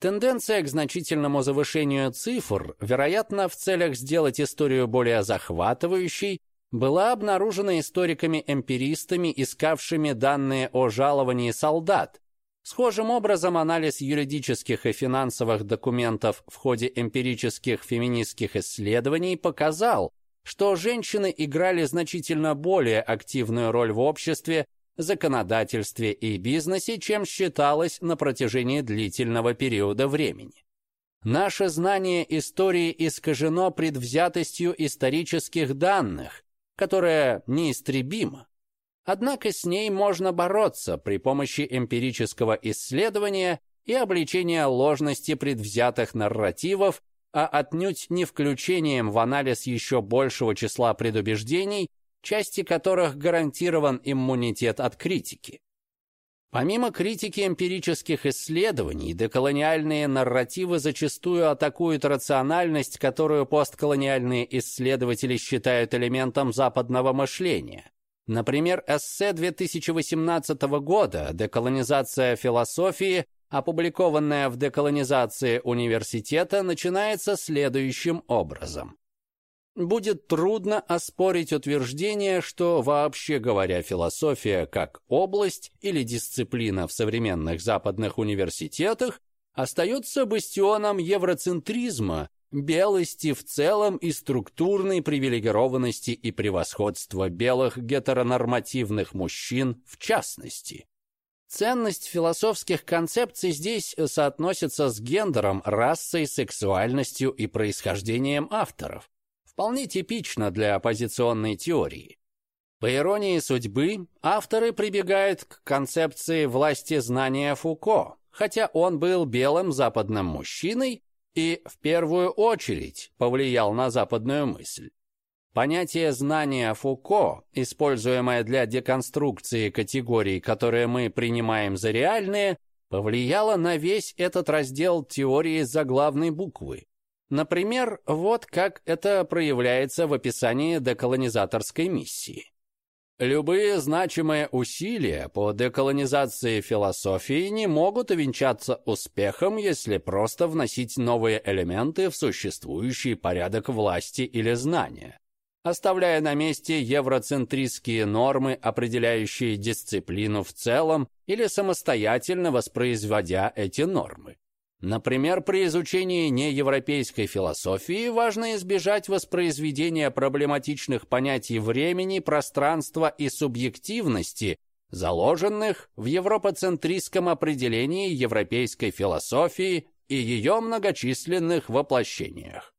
Тенденция к значительному завышению цифр, вероятно, в целях сделать историю более захватывающей, была обнаружена историками-эмпиристами, искавшими данные о жаловании солдат, Схожим образом анализ юридических и финансовых документов в ходе эмпирических феминистских исследований показал, что женщины играли значительно более активную роль в обществе, законодательстве и бизнесе, чем считалось на протяжении длительного периода времени. Наше знание истории искажено предвзятостью исторических данных, которая неистребима. Однако с ней можно бороться при помощи эмпирического исследования и обличения ложности предвзятых нарративов, а отнюдь не включением в анализ еще большего числа предубеждений, части которых гарантирован иммунитет от критики. Помимо критики эмпирических исследований, деколониальные нарративы зачастую атакуют рациональность, которую постколониальные исследователи считают элементом западного мышления. Например, эссе 2018 года «Деколонизация философии», опубликованное в «Деколонизации университета», начинается следующим образом. Будет трудно оспорить утверждение, что, вообще говоря, философия как область или дисциплина в современных западных университетах остается бастионом евроцентризма белости в целом и структурной привилегированности и превосходства белых гетеронормативных мужчин в частности. Ценность философских концепций здесь соотносится с гендером, расой, сексуальностью и происхождением авторов. Вполне типично для оппозиционной теории. По иронии судьбы, авторы прибегают к концепции власти знания Фуко, хотя он был белым западным мужчиной, и в первую очередь повлиял на западную мысль. Понятие знания Фуко, используемое для деконструкции категорий, которые мы принимаем за реальные, повлияло на весь этот раздел теории заглавной буквы. Например, вот как это проявляется в описании деколонизаторской миссии. Любые значимые усилия по деколонизации философии не могут увенчаться успехом, если просто вносить новые элементы в существующий порядок власти или знания, оставляя на месте евроцентристские нормы, определяющие дисциплину в целом, или самостоятельно воспроизводя эти нормы. Например, при изучении неевропейской философии важно избежать воспроизведения проблематичных понятий времени, пространства и субъективности, заложенных в европоцентристском определении европейской философии и ее многочисленных воплощениях.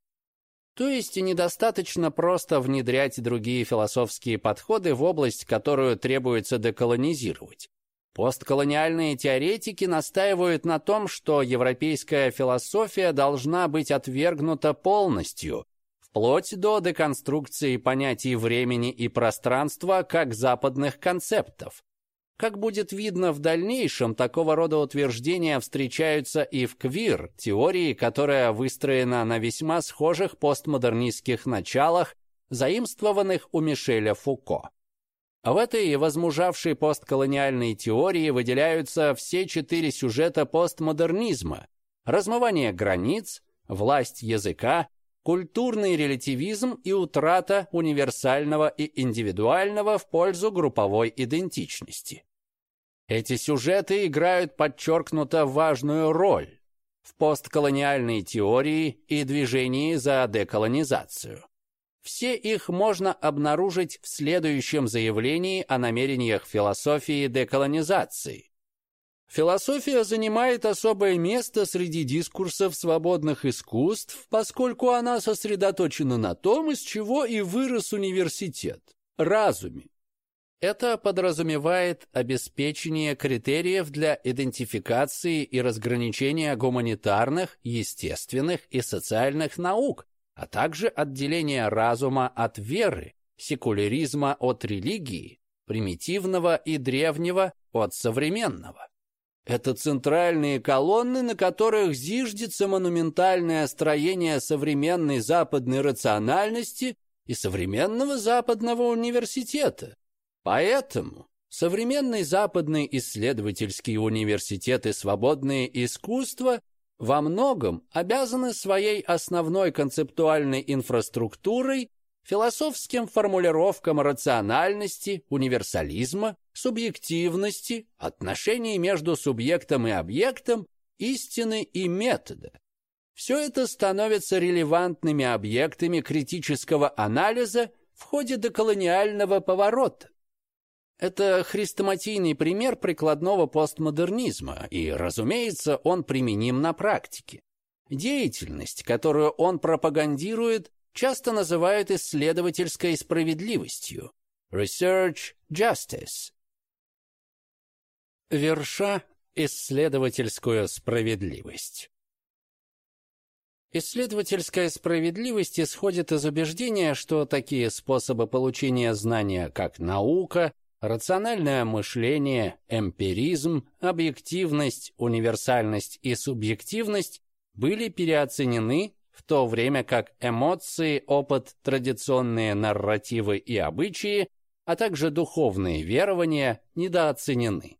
То есть недостаточно просто внедрять другие философские подходы в область, которую требуется деколонизировать. Постколониальные теоретики настаивают на том, что европейская философия должна быть отвергнута полностью, вплоть до деконструкции понятий времени и пространства как западных концептов. Как будет видно в дальнейшем, такого рода утверждения встречаются и в квир, теории, которая выстроена на весьма схожих постмодернистских началах, заимствованных у Мишеля Фуко. В этой возмужавшей постколониальной теории выделяются все четыре сюжета постмодернизма. Размывание границ, власть языка, культурный релятивизм и утрата универсального и индивидуального в пользу групповой идентичности. Эти сюжеты играют подчеркнуто важную роль в постколониальной теории и движении за деколонизацию. Все их можно обнаружить в следующем заявлении о намерениях философии деколонизации. Философия занимает особое место среди дискурсов свободных искусств, поскольку она сосредоточена на том, из чего и вырос университет – разуме. Это подразумевает обеспечение критериев для идентификации и разграничения гуманитарных, естественных и социальных наук а также отделение разума от веры, секуляризма от религии, примитивного и древнего от современного. Это центральные колонны, на которых зиждется монументальное строение современной западной рациональности и современного западного университета. Поэтому современный западный исследовательский университет и свободные искусства во многом обязаны своей основной концептуальной инфраструктурой философским формулировкам рациональности, универсализма, субъективности, отношений между субъектом и объектом, истины и метода. Все это становится релевантными объектами критического анализа в ходе деколониального поворота. Это хрестоматийный пример прикладного постмодернизма, и, разумеется, он применим на практике. Деятельность, которую он пропагандирует, часто называют исследовательской справедливостью – research justice. Верша исследовательскую справедливость. Исследовательская справедливость исходит из убеждения, что такие способы получения знания, как наука, рациональное мышление, эмпиризм, объективность, универсальность и субъективность были переоценены, в то время как эмоции, опыт, традиционные нарративы и обычаи, а также духовные верования недооценены.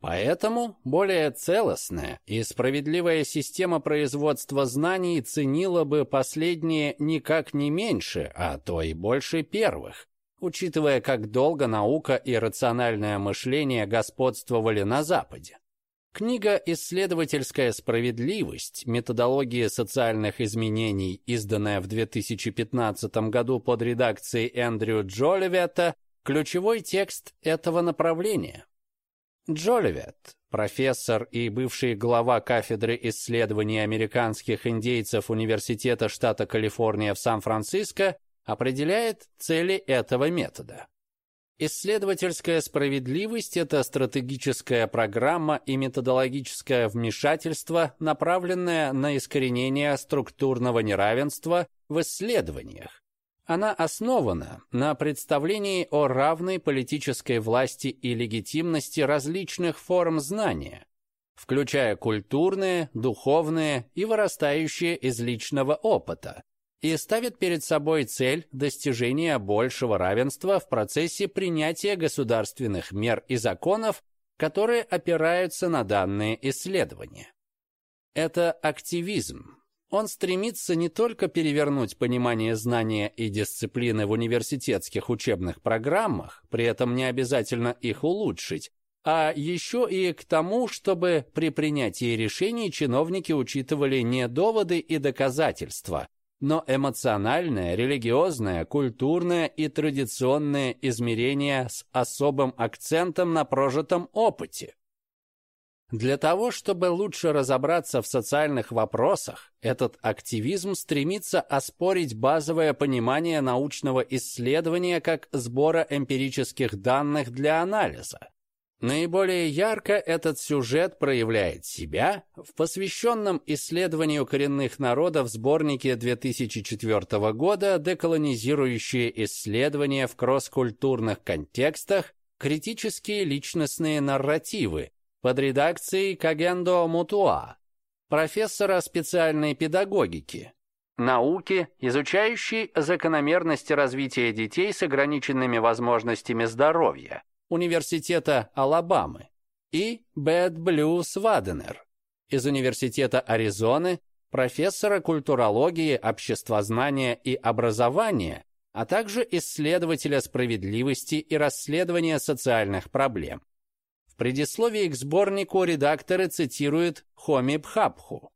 Поэтому более целостная и справедливая система производства знаний ценила бы последние никак не меньше, а то и больше первых, учитывая, как долго наука и рациональное мышление господствовали на Западе. Книга «Исследовательская справедливость. Методология социальных изменений», изданная в 2015 году под редакцией Эндрю Джоливета, ключевой текст этого направления. Джоливет, профессор и бывший глава кафедры исследований американских индейцев Университета штата Калифорния в Сан-Франциско, определяет цели этого метода. Исследовательская справедливость – это стратегическая программа и методологическое вмешательство, направленное на искоренение структурного неравенства в исследованиях, она основана на представлении о равной политической власти и легитимности различных форм знания, включая культурные, духовные и вырастающие из личного опыта, и ставит перед собой цель достижения большего равенства в процессе принятия государственных мер и законов, которые опираются на данные исследования. Это активизм, он стремится не только перевернуть понимание знания и дисциплины в университетских учебных программах, при этом не обязательно их улучшить, а еще и к тому, чтобы при принятии решений чиновники учитывали не доводы и доказательства, но эмоциональное, религиозное, культурное и традиционное измерения с особым акцентом на прожитом опыте. Для того, чтобы лучше разобраться в социальных вопросах, этот активизм стремится оспорить базовое понимание научного исследования как сбора эмпирических данных для анализа. Наиболее ярко этот сюжет проявляет себя в посвященном исследованию коренных народов сборнике 2004 года «Деколонизирующие исследования в кросс-культурных контекстах. Критические личностные нарративы», под редакцией Кагендо Мутуа, профессора специальной педагогики, науки, изучающей закономерности развития детей с ограниченными возможностями здоровья, Университета Алабамы, и Бэд Блю Сваденер из Университета Аризоны, профессора культурологии, обществознания и образования, а также исследователя справедливости и расследования социальных проблем. В предисловии к сборнику редакторы цитируют Хоми Бхабху.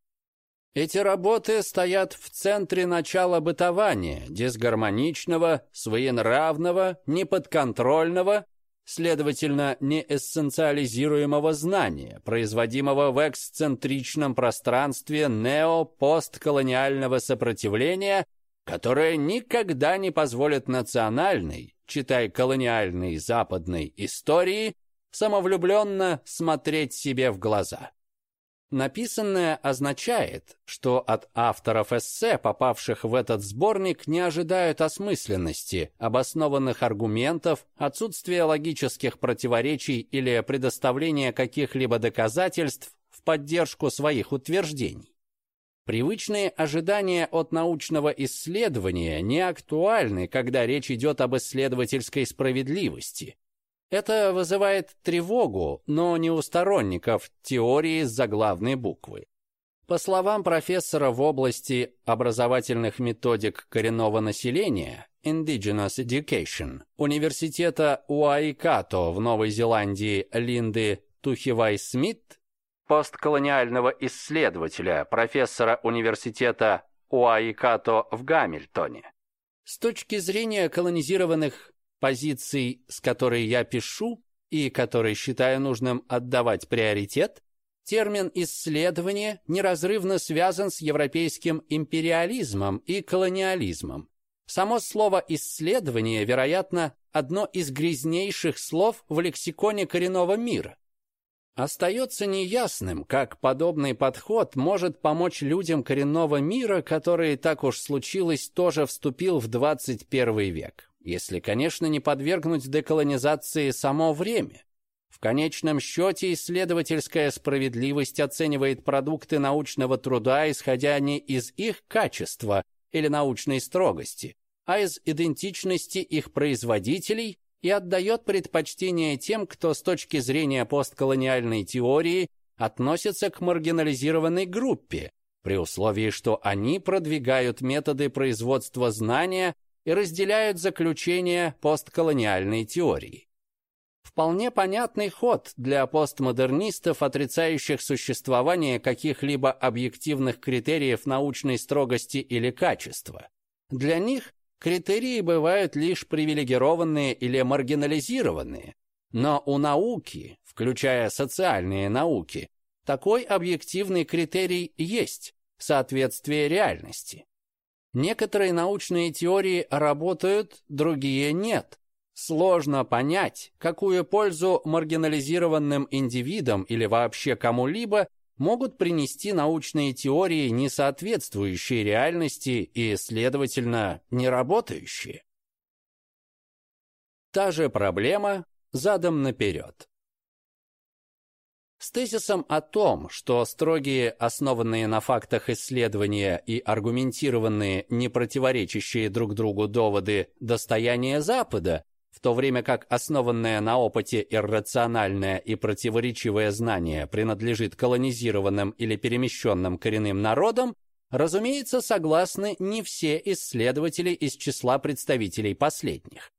Эти работы стоят в центре начала бытования, дисгармоничного, своенравного, неподконтрольного, следовательно, неэссенциализируемого знания, производимого в эксцентричном пространстве нео-постколониального сопротивления, которое никогда не позволит национальной, читай колониальной западной истории, самовлюбленно смотреть себе в глаза. Написанное означает, что от авторов эссе, попавших в этот сборник, не ожидают осмысленности, обоснованных аргументов, отсутствия логических противоречий или предоставления каких-либо доказательств в поддержку своих утверждений. Привычные ожидания от научного исследования не актуальны, когда речь идет об исследовательской справедливости, это вызывает тревогу, но не у сторонников теории заглавной буквы. По словам профессора в области образовательных методик коренного населения Indigenous Education Университета Уайкато в Новой Зеландии Линды Тухивай-Смит, постколониального исследователя, профессора Университета Уайкато в Гамильтоне. С точки зрения колонизированных позиций, с которой я пишу и которой считаю нужным отдавать приоритет, термин «исследование» неразрывно связан с европейским империализмом и колониализмом. Само слово «исследование», вероятно, одно из грязнейших слов в лексиконе коренного мира. Остается неясным, как подобный подход может помочь людям коренного мира, который, так уж случилось, тоже вступил в 21 век, если, конечно, не подвергнуть деколонизации само время. В конечном счете исследовательская справедливость оценивает продукты научного труда, исходя не из их качества или научной строгости, а из идентичности их производителей и отдает предпочтение тем, кто с точки зрения постколониальной теории относится к маргинализированной группе, при условии, что они продвигают методы производства знания и разделяют заключения постколониальной теории. Вполне понятный ход для постмодернистов, отрицающих существование каких-либо объективных критериев научной строгости или качества. Для них Критерии бывают лишь привилегированные или маргинализированные, но у науки, включая социальные науки, такой объективный критерий есть – соответствие реальности. Некоторые научные теории работают, другие нет. Сложно понять, какую пользу маргинализированным индивидам или вообще кому-либо могут принести научные теории, не соответствующие реальности и, следовательно, не работающие. Та же проблема задом наперед. С тезисом о том, что строгие, основанные на фактах исследования и аргументированные, не противоречащие друг другу доводы достояния Запада, в то время как основанное на опыте иррациональное и противоречивое знание принадлежит колонизированным или перемещенным коренным народам, разумеется, согласны не все исследователи из числа представителей последних.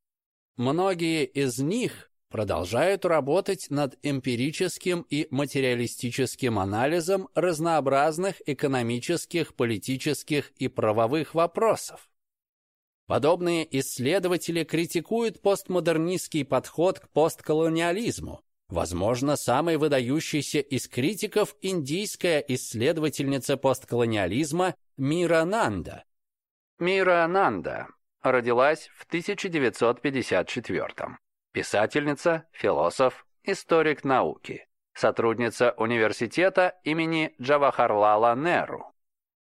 Многие из них продолжают работать над эмпирическим и материалистическим анализом разнообразных экономических, политических и правовых вопросов. Подобные исследователи критикуют постмодернистский подход к постколониализму. Возможно, самой выдающейся из критиков индийская исследовательница постколониализма Мира Нанда. Мира Нанда родилась в 1954 Писательница, философ, историк науки, сотрудница университета имени Джавахарлала Неру.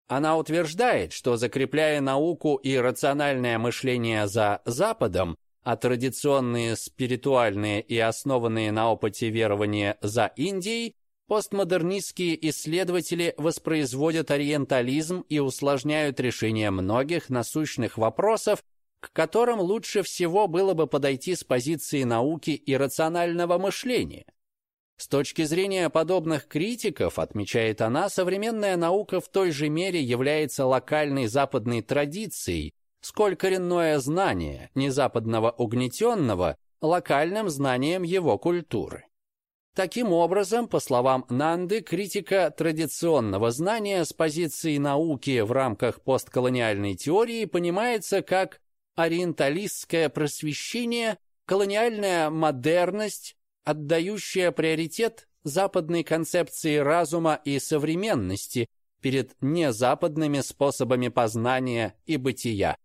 Она утверждает, что закрепляя науку и рациональное мышление за Западом, а традиционные спиритуальные и основанные на опыте верования за Индией, постмодернистские исследователи воспроизводят ориентализм и усложняют решение многих насущных вопросов, к которым лучше всего было бы подойти с позиции науки и рационального мышления. С точки зрения подобных критиков, отмечает она, современная наука в той же мере является локальной западной традицией, сколь коренное знание незападного угнетенного локальным знанием его культуры. Таким образом, по словам Нанды, критика традиционного знания с позиции науки в рамках постколониальной теории понимается как ориенталистское просвещение, колониальная модерность, отдающая приоритет западной концепции разума и современности перед незападными способами познания и бытия.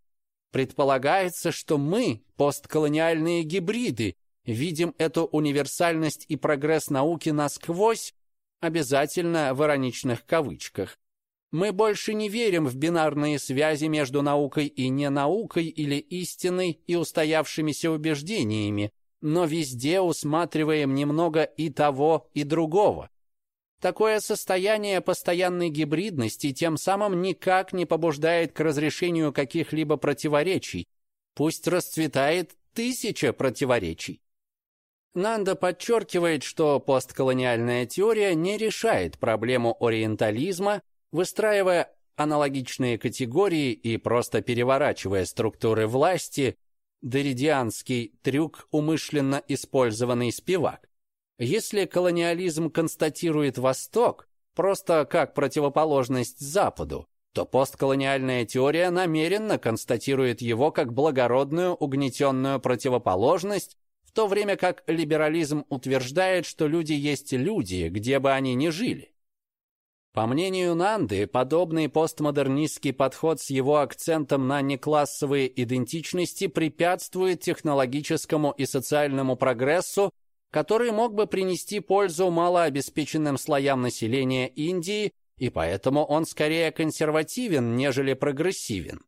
Предполагается, что мы, постколониальные гибриды, видим эту универсальность и прогресс науки насквозь, обязательно в ироничных кавычках. Мы больше не верим в бинарные связи между наукой и ненаукой или истиной и устоявшимися убеждениями, но везде усматриваем немного и того, и другого. Такое состояние постоянной гибридности тем самым никак не побуждает к разрешению каких-либо противоречий. Пусть расцветает тысяча противоречий. Нанда подчеркивает, что постколониальная теория не решает проблему ориентализма, выстраивая аналогичные категории и просто переворачивая структуры власти, деридианский трюк, умышленно использованный спивак. Если колониализм констатирует Восток просто как противоположность Западу, то постколониальная теория намеренно констатирует его как благородную угнетенную противоположность, в то время как либерализм утверждает, что люди есть люди, где бы они ни жили. По мнению Нанды, подобный постмодернистский подход с его акцентом на неклассовые идентичности препятствует технологическому и социальному прогрессу, который мог бы принести пользу малообеспеченным слоям населения Индии, и поэтому он скорее консервативен, нежели прогрессивен.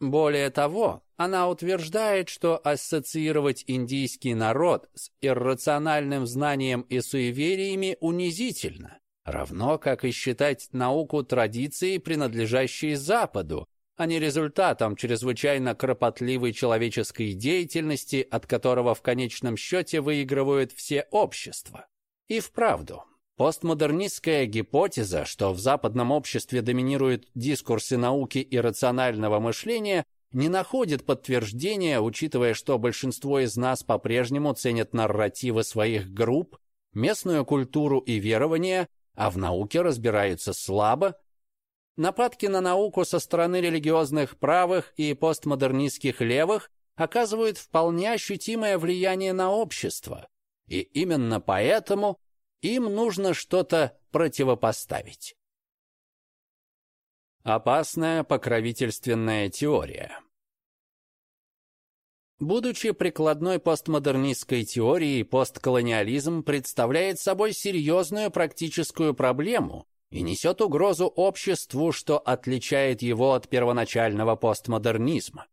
Более того, она утверждает, что ассоциировать индийский народ с иррациональным знанием и суевериями унизительно, равно как и считать науку традицией, принадлежащей Западу, а не результатом чрезвычайно кропотливой человеческой деятельности, от которого в конечном счете выигрывают все общества. И вправду, постмодернистская гипотеза, что в западном обществе доминируют дискурсы науки и рационального мышления, не находит подтверждения, учитывая, что большинство из нас по-прежнему ценят нарративы своих групп, местную культуру и верования, а в науке разбираются слабо, нападки на науку со стороны религиозных правых и постмодернистских левых оказывают вполне ощутимое влияние на общество, и именно поэтому им нужно что-то противопоставить. Опасная покровительственная теория Будучи прикладной постмодернистской теорией, постколониализм представляет собой серьезную практическую проблему и несет угрозу обществу, что отличает его от первоначального постмодернизма.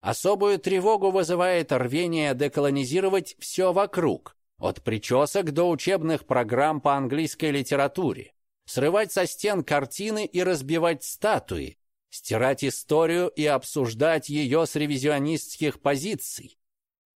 Особую тревогу вызывает рвение деколонизировать все вокруг, от причесок до учебных программ по английской литературе, срывать со стен картины и разбивать статуи, стирать историю и обсуждать ее с ревизионистских позиций.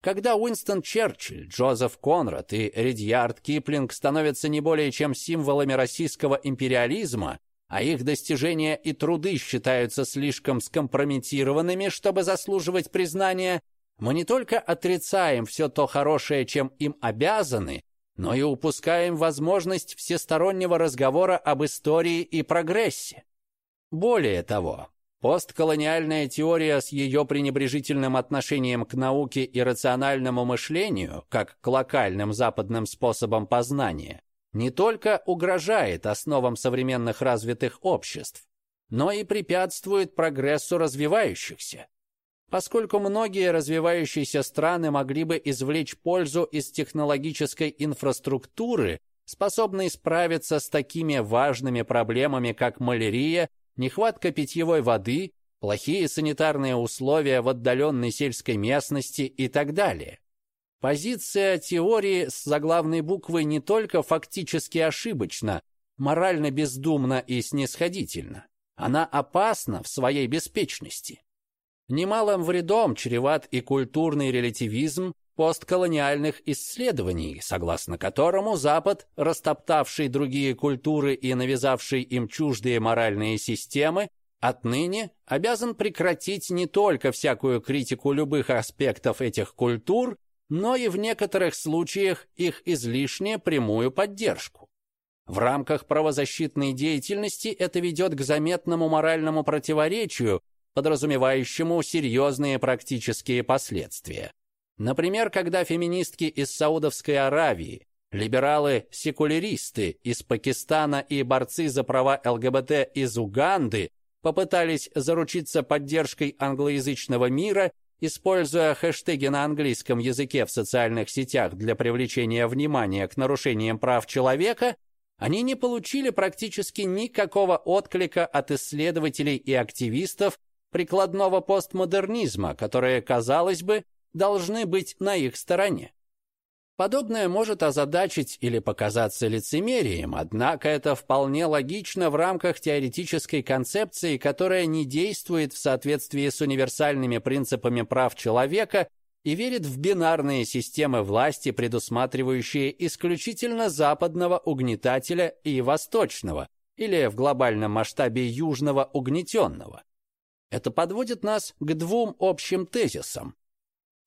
Когда Уинстон Черчилль, Джозеф Конрад и Редьярд Киплинг становятся не более чем символами российского империализма, а их достижения и труды считаются слишком скомпрометированными, чтобы заслуживать признания, мы не только отрицаем все то хорошее, чем им обязаны, но и упускаем возможность всестороннего разговора об истории и прогрессе. Более того, постколониальная теория с ее пренебрежительным отношением к науке и рациональному мышлению, как к локальным западным способам познания, не только угрожает основам современных развитых обществ, но и препятствует прогрессу развивающихся. Поскольку многие развивающиеся страны могли бы извлечь пользу из технологической инфраструктуры, способной справиться с такими важными проблемами, как малярия нехватка питьевой воды, плохие санитарные условия в отдаленной сельской местности и так далее. Позиция теории с заглавной буквой не только фактически ошибочна, морально бездумна и снисходительна. Она опасна в своей беспечности. Немалым вредом чреват и культурный релятивизм постколониальных исследований, согласно которому Запад, растоптавший другие культуры и навязавший им чуждые моральные системы, отныне обязан прекратить не только всякую критику любых аспектов этих культур, но и в некоторых случаях их излишне прямую поддержку. В рамках правозащитной деятельности это ведет к заметному моральному противоречию, подразумевающему серьезные практические последствия. Например, когда феминистки из Саудовской Аравии, либералы-секуляристы из Пакистана и борцы за права ЛГБТ из Уганды попытались заручиться поддержкой англоязычного мира, используя хэштеги на английском языке в социальных сетях для привлечения внимания к нарушениям прав человека, они не получили практически никакого отклика от исследователей и активистов прикладного постмодернизма, которые, казалось бы, должны быть на их стороне. Подобное может озадачить или показаться лицемерием, однако это вполне логично в рамках теоретической концепции, которая не действует в соответствии с универсальными принципами прав человека и верит в бинарные системы власти, предусматривающие исключительно западного угнетателя и восточного, или в глобальном масштабе южного угнетенного. Это подводит нас к двум общим тезисам.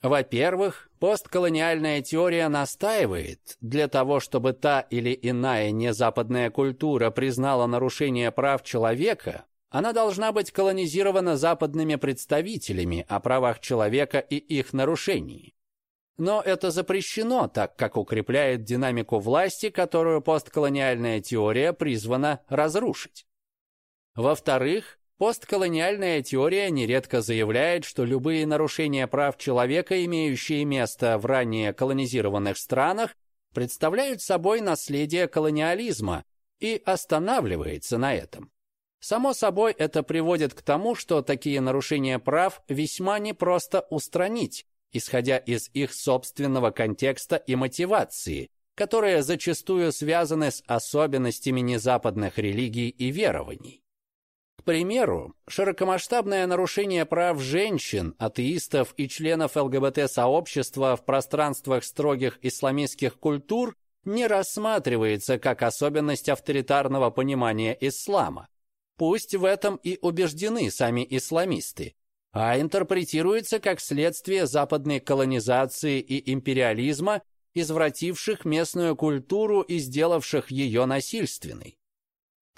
Во-первых, постколониальная теория настаивает, для того, чтобы та или иная незападная культура признала нарушение прав человека, Она должна быть колонизирована западными представителями о правах человека и их нарушении. Но это запрещено, так как укрепляет динамику власти, которую постколониальная теория призвана разрушить. Во-вторых, постколониальная теория нередко заявляет, что любые нарушения прав человека, имеющие место в ранее колонизированных странах, представляют собой наследие колониализма и останавливается на этом. Само собой, это приводит к тому, что такие нарушения прав весьма непросто устранить, исходя из их собственного контекста и мотивации, которые зачастую связаны с особенностями незападных религий и верований. К примеру, широкомасштабное нарушение прав женщин, атеистов и членов ЛГБТ-сообщества в пространствах строгих исламистских культур не рассматривается как особенность авторитарного понимания ислама. Пусть в этом и убеждены сами исламисты, а интерпретируется как следствие западной колонизации и империализма, извративших местную культуру и сделавших ее насильственной.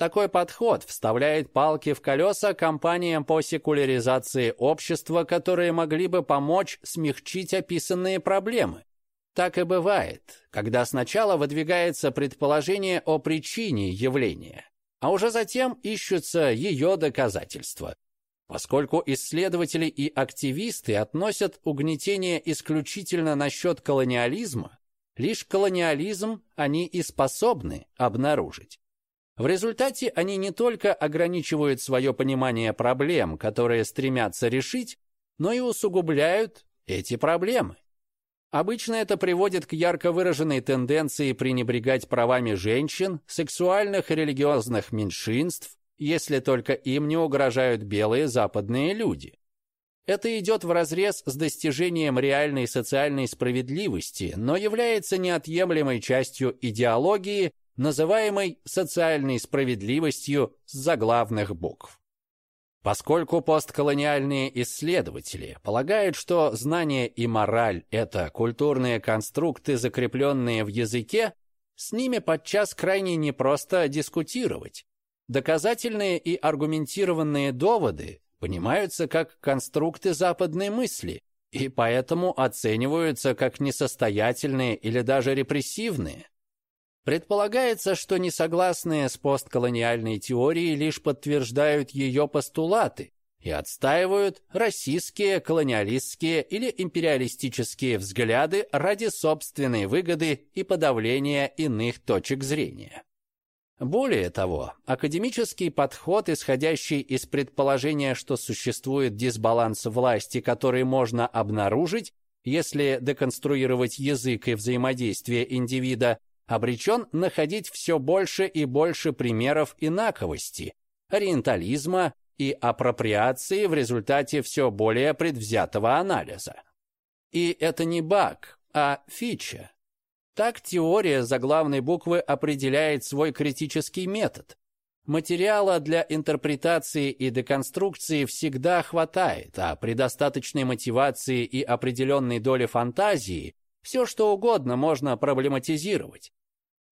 Такой подход вставляет палки в колеса компаниям по секуляризации общества, которые могли бы помочь смягчить описанные проблемы. Так и бывает, когда сначала выдвигается предположение о причине явления, а уже затем ищутся ее доказательства – Поскольку исследователи и активисты относят угнетение исключительно насчет колониализма, лишь колониализм они и способны обнаружить. В результате они не только ограничивают свое понимание проблем, которые стремятся решить, но и усугубляют эти проблемы. Обычно это приводит к ярко выраженной тенденции пренебрегать правами женщин, сексуальных и религиозных меньшинств, если только им не угрожают белые западные люди. Это идет вразрез с достижением реальной социальной справедливости, но является неотъемлемой частью идеологии, называемой социальной справедливостью с заглавных букв. Поскольку постколониальные исследователи полагают, что знание и мораль – это культурные конструкты, закрепленные в языке, с ними подчас крайне непросто дискутировать, Доказательные и аргументированные доводы понимаются как конструкты западной мысли и поэтому оцениваются как несостоятельные или даже репрессивные. Предполагается, что несогласные с постколониальной теорией лишь подтверждают ее постулаты и отстаивают российские колониалистские или империалистические взгляды ради собственной выгоды и подавления иных точек зрения. Более того, академический подход, исходящий из предположения, что существует дисбаланс власти, который можно обнаружить, если деконструировать язык и взаимодействие индивида, обречен находить все больше и больше примеров инаковости, ориентализма и апроприации в результате все более предвзятого анализа. И это не баг, а фича, так теория заглавной буквы определяет свой критический метод. Материала для интерпретации и деконструкции всегда хватает, а при достаточной мотивации и определенной доле фантазии все что угодно можно проблематизировать.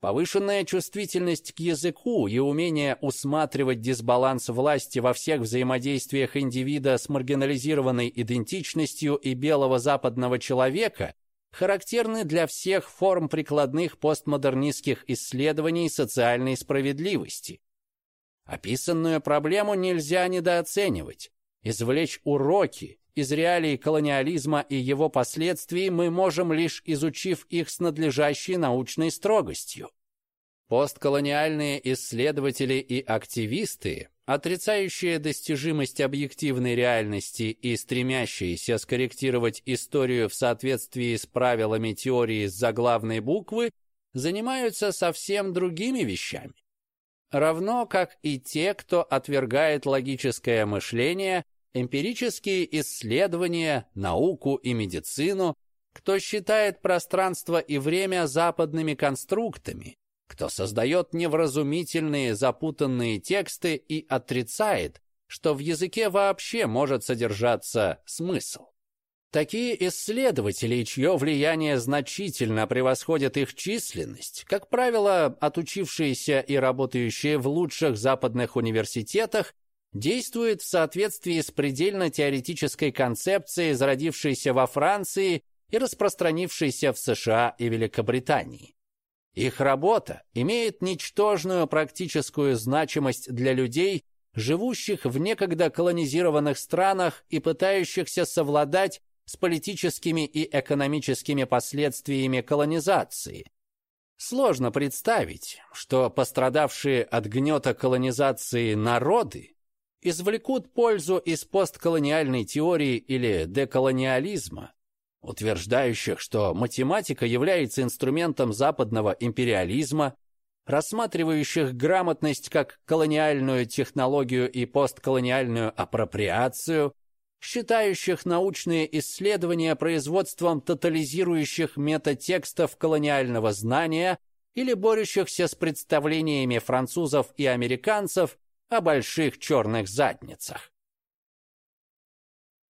Повышенная чувствительность к языку и умение усматривать дисбаланс власти во всех взаимодействиях индивида с маргинализированной идентичностью и белого западного человека характерны для всех форм прикладных постмодернистских исследований социальной справедливости. Описанную проблему нельзя недооценивать. Извлечь уроки из реалий колониализма и его последствий мы можем лишь изучив их с надлежащей научной строгостью. Постколониальные исследователи и активисты отрицающие достижимость объективной реальности и стремящиеся скорректировать историю в соответствии с правилами теории заглавной буквы, занимаются совсем другими вещами. Равно как и те, кто отвергает логическое мышление, эмпирические исследования, науку и медицину, кто считает пространство и время западными конструктами, кто создает невразумительные запутанные тексты и отрицает, что в языке вообще может содержаться смысл. Такие исследователи, чье влияние значительно превосходит их численность, как правило, отучившиеся и работающие в лучших западных университетах, действует в соответствии с предельно-теоретической концепцией, зародившейся во Франции и распространившейся в США и Великобритании. Их работа имеет ничтожную практическую значимость для людей, живущих в некогда колонизированных странах и пытающихся совладать с политическими и экономическими последствиями колонизации. Сложно представить, что пострадавшие от гнета колонизации народы извлекут пользу из постколониальной теории или деколониализма, утверждающих, что математика является инструментом западного империализма, рассматривающих грамотность как колониальную технологию и постколониальную апроприацию, считающих научные исследования производством тотализирующих метатекстов колониального знания или борющихся с представлениями французов и американцев о больших черных задницах.